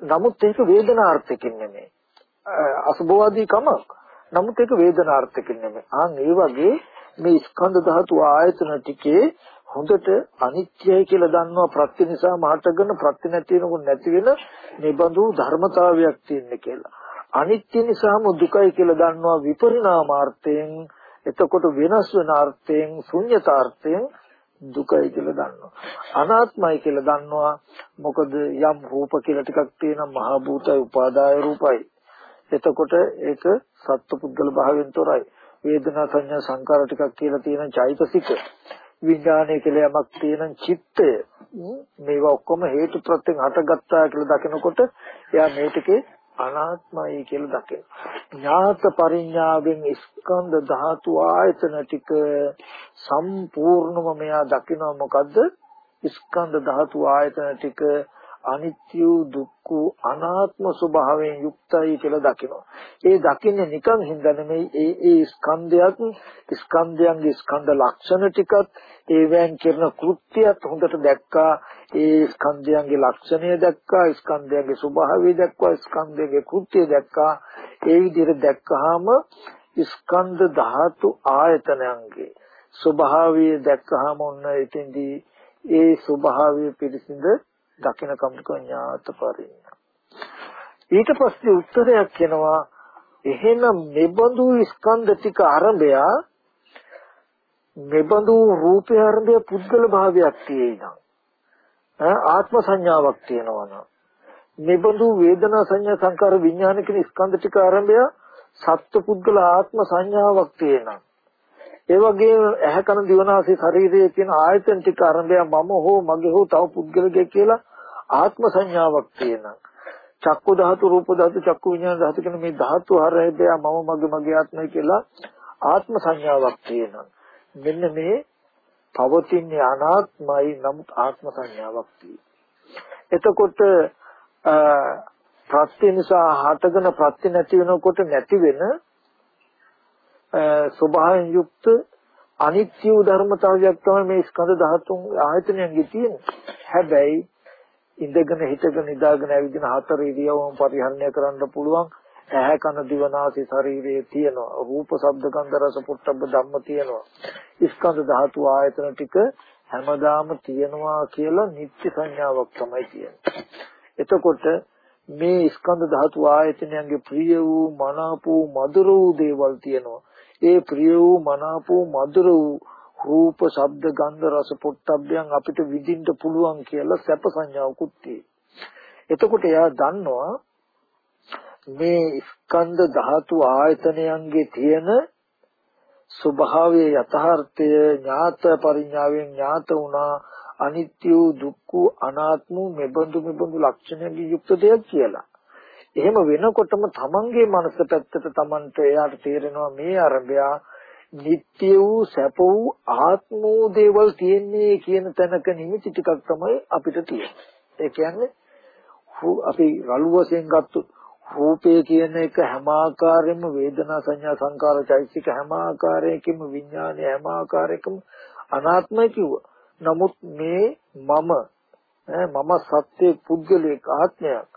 නමුත් ඒක වේදනාර්ථකින් නෙමෙයි. අසුභවාදී කමක්. නමුත් ඒක වේදනාර්ථකින් නෙමෙයි. ආන් ඒ වගේ මේ ස්කන්ධ ධාතු ආයතන ටිකේ හොඳට අනිත්‍යයි කියලා දන්නවා ප්‍රත්‍ය නිසා මාටගෙන ප්‍රත්‍ය නැති වෙනකොට නැති වෙන නිබඳු ධර්මතාවයක් තියෙන කියලා අනිත්‍ය නිසාම දුකයි කියලා දන්නවා විපරිණාමාර්ථයෙන් එතකොට වෙනස් වෙන අර්ථයෙන් ශුන්්‍යතාර්ථයෙන් දුකයි කියලා දන්නවා. අනාත්මයි කියලා දන්නවා. මොකද යම් රූප කියලා ටිකක් තියෙන මහ භූතයි උපාදාය රූපයි. එතකොට ඒක සත්පුද්ගල භාවයෙන් තොරයි. වේදනා සංඥා සංකාර ටිකක් කියලා තියෙන චෛතසික. විඥානය කියලා යමක් තියෙන චිත්තය. මේවා ඔක්කොම හේතු ප්‍රත්‍යයෙන් හටගත්තා කියලා දකිනකොට එයා මේ ටිකේ අනාත්මයි කියලා දකින. ඥාත පරිඥාවෙන් ස්කන්ධ ධාතු ආයතන ටික සම්පූර්ණම මෙයා දකිනවා මොකද්ද? ස්කන්ධ ධාතු ආයතන ටික අනිත්‍ය දුක්ඛ අනාත්ම ස්වභාවයෙන් යුක්තයි කියලා දකිනවා. ඒ දකින්නේ නිකන් හින්දා නෙමෙයි ඒ ඒ ස්කන්ධයත් ස්කන්ධයන්ගේ ස්කන්ධ ලක්ෂණ ටිකත් ඒවෙන් කරන කෘත්‍යයත් හොඳට දැක්කා. ඒ ස්කන්ධයන්ගේ ලක්ෂණය දැක්කා, ස්කන්ධයන්ගේ ස්වභාවය දැක්කා, ස්කන්ධයන්ගේ කෘත්‍ය දැක්කා. ඒ විදිහට දැක්කහම ස්කන්ධ ධාතු ආයතනයන්ගේ ස්වභාවය දැක්කහම ඔන්න එතෙන්දී ඒ ස්වභාවය පිළිසිඳ දකින කම්ක ඥාත පරිණ. ඊට පස්සේ උත්තරයක් එනවා එහෙනම් මෙබඳු ස්කන්ධ ටික ආරම්භය මෙබඳු රූපය ආරම්භය පුද්ගල භාවයක් තියෙනවා. ආත්ම සංඥාවක් තියෙනවා නම් මෙබඳු වේදනා සංඥා සංකාර විඥාන කියන ස්කන්ධ ටික ආරම්භය සත්පුද්ගල ආත්ම සංඥාවක් තියෙනවා. ඒ වගේම ඇහැ කන දිවනාසය ශරීරයේ තියෙන ආයතන ටික අරඹය මම හෝ මගේ හෝ තව පුද්ගලයෙක් කියලා ආත්ම සංඥාවක් තියෙනවා. චක්කු ධාතු රූප ධාතු චක්කු විඤ්ඤාණ ධාතු කියන මේ ධාතු හරයබය මම මගේ මගේ ආත්මය කියලා ආත්ම සංඥාවක් තියෙනවා. මෙන්න මේ පවතින අනාත්මයි නමුත් ආත්ම සංඥාවක් එතකොට ප්‍රත්‍ය නිසා හටගෙන ප්‍රත්‍ය නැති වෙනකොට නැති වෙන ස්වභාවයෙන් යුක්ත අනිත්‍ය ධර්මතාවයක් තමයි මේ ස්කන්ධ ධාතුන් ආයතනයන්ගේ තියෙන්නේ. හැබැයි ඉඳගෙන හිටගෙන නිදාගෙන ඇවිදින හතර ඉරියව්වම පරිහරණය කරන්න පුළුවන්. ඇහැ කන දිව නාසය ශරීරයේ තියෙනවා. රූප ශබ්ද ගන්ධ රස පොට්ටබ්බ ධම්ම තියෙනවා. ස්කන්ධ ධාතු ආයතන ටික හැමදාම තියෙනවා කියලා නිත්‍ය සංඥාවක් තමයි තියෙන්නේ එතකොට මේ ස්කන්ධ ධාතු ආයතනයන්ගේ ප්‍රිය වූ මනාප වූ මధుර වූ දේවල් තියෙනවා. ඒ ප්‍රිය වූ මනාප වූ මధుර වූ රූප, ශබ්ද, ගන්ධ, රස, පොට්ටබ්බයන් අපිට විඳින්න පුළුවන් කියලා සැප සංඥාවකුත් එතකොට එයා දන්නවා මේ ස්කන්ධ ධාතු ආයතනයන්ගේ තියෙන ස්වභාවයේ යථාර්ථය ඥාත පරිඥාවෙන් ඥාත වුණා අනිත්‍ය දුක්ඛ අනාත්ම මෙබඳු මෙබඳු ලක්ෂණයන්ගේ යුක්ත දෙයක් කියලා. එහෙම වෙනකොටම තමන්ගේ මනස පැත්තට තමන්ට එයාට තේරෙනවා මේ අරබයා නිට්ටය වූ සැප වූ ආත්ම වූ දේවල් තියෙන්නේ කියන තැනක නිමිති ටිකක් තමයි අපිට තියෙන්නේ. ඒ කියන්නේ අපි රළු වශයෙන් ගත්තොත් රූපය කියන එක හැම ආකාරයෙන්ම වේදනා සංඥා සංකාර චෛතසික හැම ආකාරයකින්ම විඥානය හැම ආකාරයකම අනාත්මයි කිව්වා. නමුත් මේ මම මම සත්‍ය පුද්ගලික ආත්මයක්.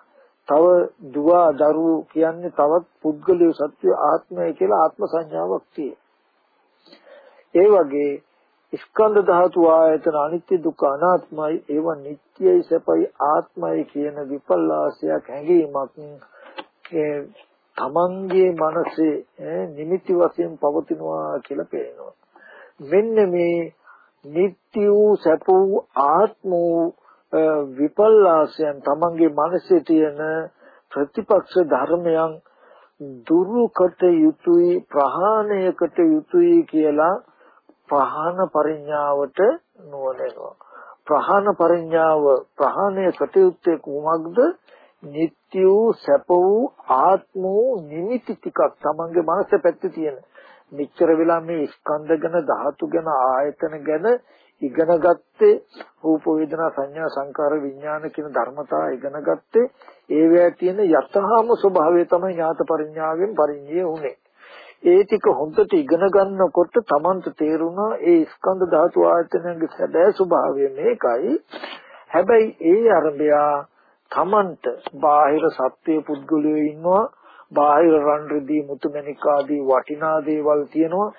තව දුව දරුවෝ කියන්නේ තවත් පුද්ගලික සත්‍ය ආත්මය කියලා ආත්ම සංඥාවක් තියෙනවා. ඒ වගේ ස්කන්ධ ධාතු ආයතන අනිත්‍ය දුක්ඛ අනාත්මයි. ඒව නිට්ටයයි සැපයි ආත්මයි කියන විපල්ලාසයක් හැඟීමක්. තමන්ගේ මනසේ නිමිති වශයෙන් පවතිනවා කියලා පේනවා. මෙන්න මේ නිට්ටය වූ සැප වූ ආත්ම වූ විපල්ලාසයන් තමන්ගේ මනසේ තියෙන ප්‍රතිපක්ෂ ධර්මයන් දුරුකට යුතුයි ප්‍රහාණයකට යුතුයි කියලා ප්‍රහාණ පරිඥාවට නුවණෙනවා. ප්‍රහාණ පරිඥාව ප්‍රහාණය කටයුත්තේ කුමක්ද? නිට්ටය වූ සැප වූ ආත්ම වූ නිමිති ටිකක් තමන්ගේ මනසේ පැත්තේ තියෙන. මෙච්චර වෙලා මේ ස්කන්ධ ගැන ධාතු ගැන ආයතන ගැන ඉගෙන ගත්තේ රූප වේදනා සංඥා සංකාර විඥාන කියන ධර්මතා ඉගෙන ගත්තේ ඒවැය තියෙන යතහාම ස්වභාවය තමයි ඥාත පරිඥාවෙන් පරිඥය උනේ ඒ ටික හොඳට ඉගෙන ගන්නකොට Tamanට තේරුණා ඒ ස්කන්ධ ධාතු ආයතනයේ සැබෑ ස්වභාවය මේකයි. හැබැයි ඒ අරබයා Tamanට බාහිර සත්‍ය පුද්ගලයෝ ඉන්නවා. බාහිර රන් රිදී මුතුමැණික ආදී වටිනා දේවල් තියෙනවා.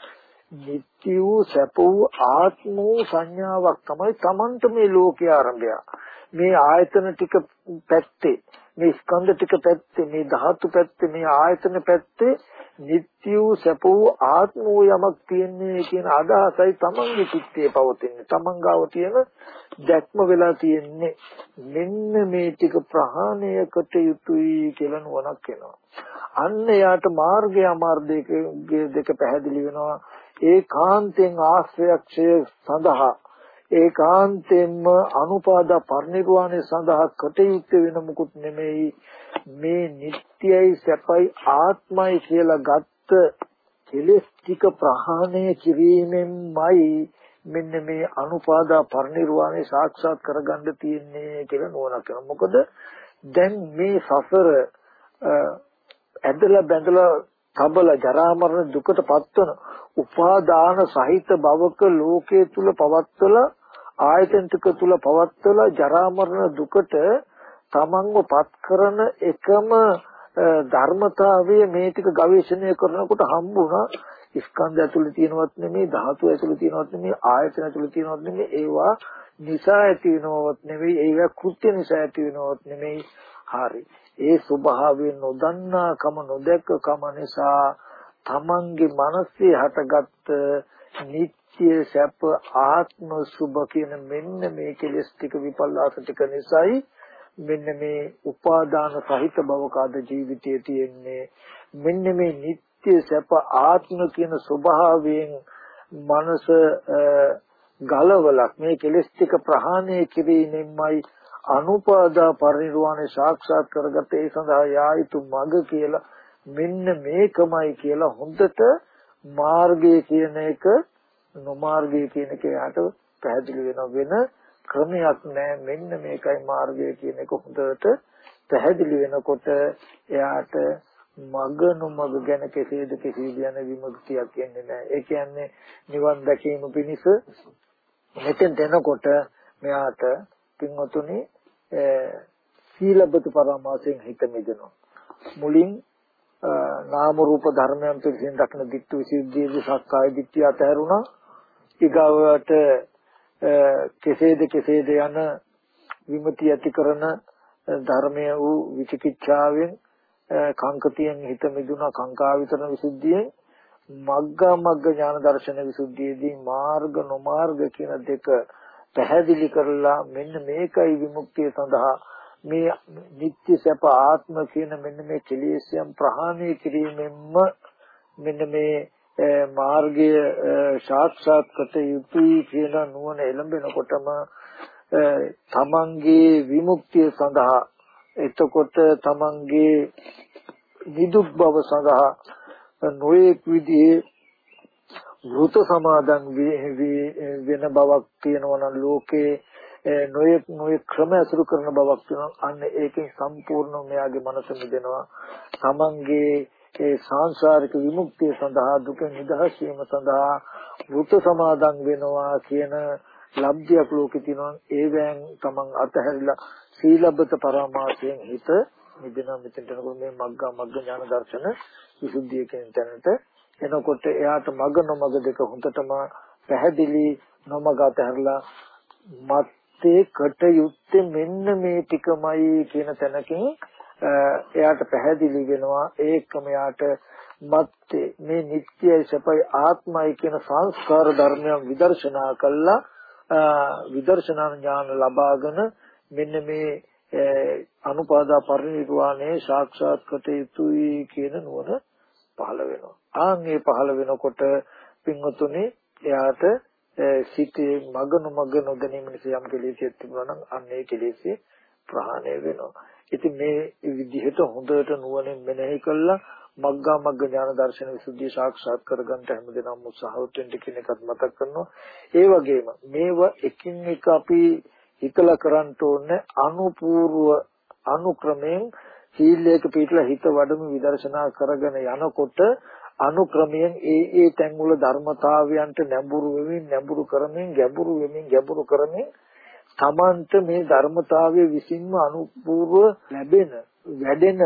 නිත්‍ය වූ සැප වූ ආත්ම වූ සංඥාවක් තමයි Tamanට මේ ලෝකයේ ආරම්භය. මේ ආයතන ටික පැත්තේ මේ ස්කන්ධ ටික පැත්තේ මේ ධාතු පැත්තේ මේ ආයතන පැත්තේ නිත්‍ය වූ සැප වූ ආත්ම වූ යමක් තියන්නේ කියන අදහසයි තමන්ගේ චිත්තයේ පවතින්නේ. තමන් ගාව තියෙන දැක්ම වෙලා තියෙන්නේ මෙන්න මේ ටික ප්‍රහාණයකට යුතුයි කියලා නුවණක් එනවා. අන්න යාට මාර්ගය අමාර්ගයේ දෙක පැහැදිලි වෙනවා. ඒකාන්තෙන් ආශ්‍රයක්ෂය සඳහා ඒකාන්තයෙන්ම අනුපාදා පරිනිර්වාණය සඳහා කටයුත්ත වෙන මුකුත් නෙමෙයි මේ නිට්ටයයි සැපයි ආත්මයි කියලා ගත්ත කෙලෙස් ටික ප්‍රහාණය කිරීමෙන්මයි මෙන්න මේ අනුපාදා පරිනිර්වාණය සාක්ෂාත් කරගන්න තියෙන්නේ කියලා නෝනක් කරනවා. මොකද දැන් මේ සසර ඇදලා බැඳලා කබල ජරා මරණ දුකට පත්වන උපාදාන සහිත භවක ලෝකයේ තුල පවත්වලා ආයතන ටික තුල පවත්වලා ජරා මරණ දුකට තමන්ව පත් කරන එකම ධර්මතාවය මේ ටික ගවේෂණය කරනකොට හම්බුණා ස්කන්ධ ඇතුළේ තියෙනවත් නෙමෙයි ධාතු ඇතුළේ තියෙනවත් නෙමෙයි ආයතන ඇතුළේ තියෙනවත් නෙමෙයි. ඒවා නිසා ඇති වෙනවත් නෙමෙයි. ඒවා කෘත්‍ය නිසා ඇති වෙනවත් නෙමෙයි. හරි. ඒ ස්වභාවය නොදන්නාකම නොදැක්කකම නිසා තමන්ගේ මනසේ හටගත්ත නිත්‍ය සැප ආත්ම සුභ කියන මෙන්න මේ කෙලෙස් ටික විපල්ලාස ටික නිසායි මෙන්න මේ උපාදාන සහිත භවකාද ජීවිතයේ තියෙන්නේ. මෙන්න මේ නিত্য සැප ආත්ම කියන ස්වභාවයෙන් මනස ගලවලක් මේ කෙලෙස් ටික ප්‍රහාණය කිරීමෙන්මයි අනුපාදා පරිනිර්වාණය සාක්ෂාත් කරගත ඒ සඳහා යා යුතු මඟ කියලා මෙන්න මේකමයි කියලා හොඳට මාර්ගය කියන එක නොමාර්ගය කියන එක යාට පැහැදිලි වෙන වෙන ක්‍රමයක් නෑ මෙන්න මේකයි මාර්ගය කියන එක හොඳට පැහැදිලි වෙනකොට එයාට මග නොමග ගැන කෙසේද කෙසේද යන විමුක්තියක් එන්නේ නැහැ. ඒ කියන්නේ නිවන් දැකීම පිණිස මෙතෙන් දෙනකොට මෙයාට පින්වතුනි සීලබ්බත පරමාසයෙන් හිත මිදෙනවා. මුලින් නාම රූප ධර්මයන් පිළිසින් දක්න dittu විසුද්ධියේදී සක්කාය දිට්ඨිය අතහැරුණා. ඊගවට කෙසේද කෙසේද යන විමුක්තිය ඇති කරන ධර්මය වූ විචිකිච්ඡාවෙන් කාංකතියෙන් හිත මිදුණා කාංකා විතරන විසුද්ධියෙන් මග්ගා මග්ග ඥාන දර්ශන විසුද්ධියේදී මාර්ග නොමාර්ග කියන දෙක පැහැදිලි කරලා මෙන්න මේකයි විමුක්තිය සඳහා මේ නිත්‍ය සැප ආත්ම කියන මෙන්න මේ කෙලෙස්යන් ප්‍රහාණය කිරීමෙන්ම මෙන්න මේ මාර්ගය සාක්ෂාත් කර යුතුයි කියන නුවණ එළඹෙනකොටම තමන්ගේ විමුක්තිය සඳහා එතකොට තමන්ගේ නිදුක් බව සඳහා නොයෙක් විදිහේ වෘත සමාදන් වෙන බවක් තියෙනවා නම් ලෝකේ නොයෙක් නොයෙක් ක්‍රම අසුරු කරන බවක් තියෙනවා අන්න ඒකෙන් සම්පූර්ණ මෙයාගේ මනස මිදෙනවා. තමන්ගේ ඒ සාංශාරික විමුක්තිය සඳහා දුක නිදහස් වීම සඳහා වෘත සමාදන් වෙනවා කියන ලබ්ධියක් ලෝකේ තියෙනවා ඒවෙන් තමන් අතහැරිලා සීලබ්බත පරමාසයෙන් හිත මිදෙනවා. මෙතෙන්ට යනකොට මේ මග්ගා මග්ග ඥාන දර්ශන විසුද්ධිය කියන තැනට එනකොට එයාට මග නොමග දෙක හොඳටම පැහැදිලි නොමග අතහැරලා මත්තේ කටයුත්තේ මෙන්න මේ ටිකමයි කියන තැනකින් එයාට පැහැදිලි වෙනවා ඒකම එයාට මත්තේ මේ නිත්‍යයි සපයි ආත්මයි කියන සංස්කාර ධර්මයන් විදර්ශනා කළා විදර්ශනා ඥාන ලබාගෙන මෙන්න මේ අනුපාදා පරිනිර්වාණය සාක්ෂාත් කොට යුතුයි කියන නුවණ පහළ වෙනවා. ආන් මේ පහළ වෙනකොට පින්වතුනි එයාට සිතේ මග නොමග නොදැනීම නිසා යම් කෙලෙසියක් තිබුණා නම් අන්න ඒ කෙලෙසිය ප්‍රහාණය වෙනවා. ඉතින් මේ විදිහට හොඳට නුවණින් මෙනෙහි කළා මග්ගා මග්ග ඥාන දර්ශන විසුද්ධිය සාක්ෂාත් කරගන්න හැමදෙනාම උත්සාහවත් වෙන්න කියන එකත් මතක් කරනවා. ඒ වගේම මේව එකින් එක අපි හිතලා කරන්න ඕනේ අනුපූර්ව අනුක්‍රමයෙන් සීලයක පිටලා හිත වඩමු විදර්ශනා කරගෙන යනකොට අනුක්‍රමයෙන් ඒ ඒ තැන්වල ධර්මතාවයන්ට නැඹුරු වෙමින් නැඹුරු කරමින් ගැඹුරු වෙමින් ගැඹුරු කරමින් තමන්ට මේ ධර්මතාවය විසින්ම අනුපූර්ව ලැබෙන වැඩෙන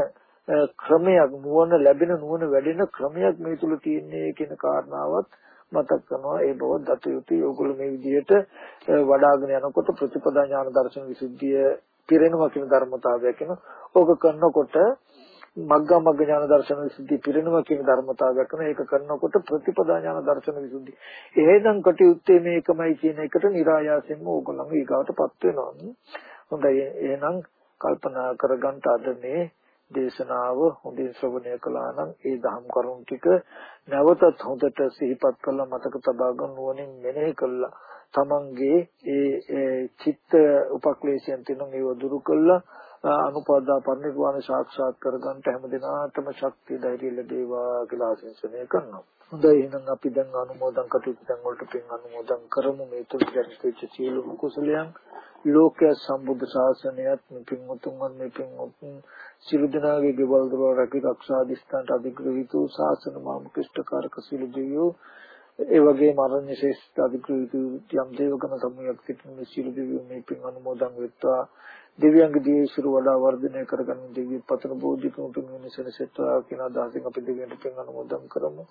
ක්‍රමයක් නුවණ ලැබෙන නුවණ වැඩෙන ක්‍රමයක් මේ තුල තියෙන්නේ කියන කාරණාවත් මතක් කරනවා. ඒ බව දත යුතුයි. ඕගොල්ලෝ මේ විදිහට වඩාගෙන යනකොට ප්‍රතිපදා ඥාන දර්ශන විසුද්ධිය පිරෙනවා කියන ධර්මතාවයක් එන ඕක කරනකොට මග්ගා මග්ග ඥාන දර්ශන විසුද්ධිය පිරෙනවා කියන ධර්මතාවයක් කරන ඒක කරනකොට ප්‍රතිපදා ඥාන දර්ශන විසුද්ධිය එහෙනම් කටයුත්තේ මේකමයි කියන එකට નિરાයාසයෙන්ම ඕගොල්ලෝ ඊගාටපත් වෙනවා. හොඳයි. එහෙනම් කල්පනා කරගන්න අද මේ දේශනාව හොඳින් ශ්‍රවණය කළා නම් ඒ දහම් කරුණු ටික නැවතත් හොඳට සිහිපත් කරලා මතක තබා ගන්න නුවණින් මෙනෙහි කළා. තමන්ගේ ඒ චිත්ත උපක්ලේශයන් තියෙන ඒව දුරු කළා. අනුපාදා පරිනිර්වාණ සාක්ෂාත් කරගන්න හැමදිනාටම ශක්තිය ධෛර්යය ලැබේවා කියලා ආශිර්වාද කරනවා. හොඳයි. එහෙනම් අපි දැන් අනුමෝදන් කටයුතු දැන් වලට පින් අනුමෝදන් කරමු. මේ තුන් දැරිච්ච සියලුම කුසලයන් ලෝකයේ සම්බුද්ධ ශාසනයත් මේ පින් උතුම්වන් මේ පින් උතුම් සියලු දෙනාගේ ගෙවල් දොර රැකී ආරක්ෂා දිස්ත්‍රාන්ත අධිග්‍රහිතු ශාසන මාම ක්‍රිෂ්ඨකාරක සියලු දෙවියෝ ඒ වගේම අරණ්‍ය ශ්‍රේෂ්ඨ අධිග්‍රහිතු යම් දේවකම සමුයක් සිටින මේ සියලු දෙවියෝ මේ පින් අනුමෝදන් වෙත්වා. දෙවියන්ගේ දීශිරු වඩා වර්ධනය කරගන්න දෙවියන් පතන බෝධිකම පින් වෙනසෙනසෙත්වා කියන අදහසින් අපි දෙවියන්ට පින් අනුමෝදන් කරමු.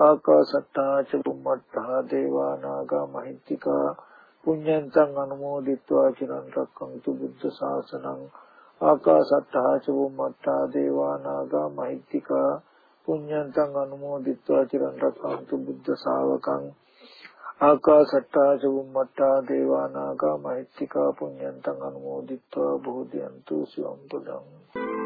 ආකාසත්තා ච බුම්මත්තා දේවා නාග මහිත්‍තිකා පුඤ්ඤන්තං අනුමෝදිත්වා චිරන් රක්ඛන්තු බුද්ධ ශාසනං. ආකාසත්තා ච බුම්මත්තා දේවා නාග මහිත්‍තිකා පුඤ්ඤන්තං අනුමෝදිත්වා චිරන් රක්ඛන්තු බුද්ධ ශාවකං. ආකාසට්ටා ච බුම්මත්තා දේවා නාග මහිත්‍තිකා පුඤ්ඤන්තං අනුමෝදිත්වා. බෝධියන්තු සිවම් පදං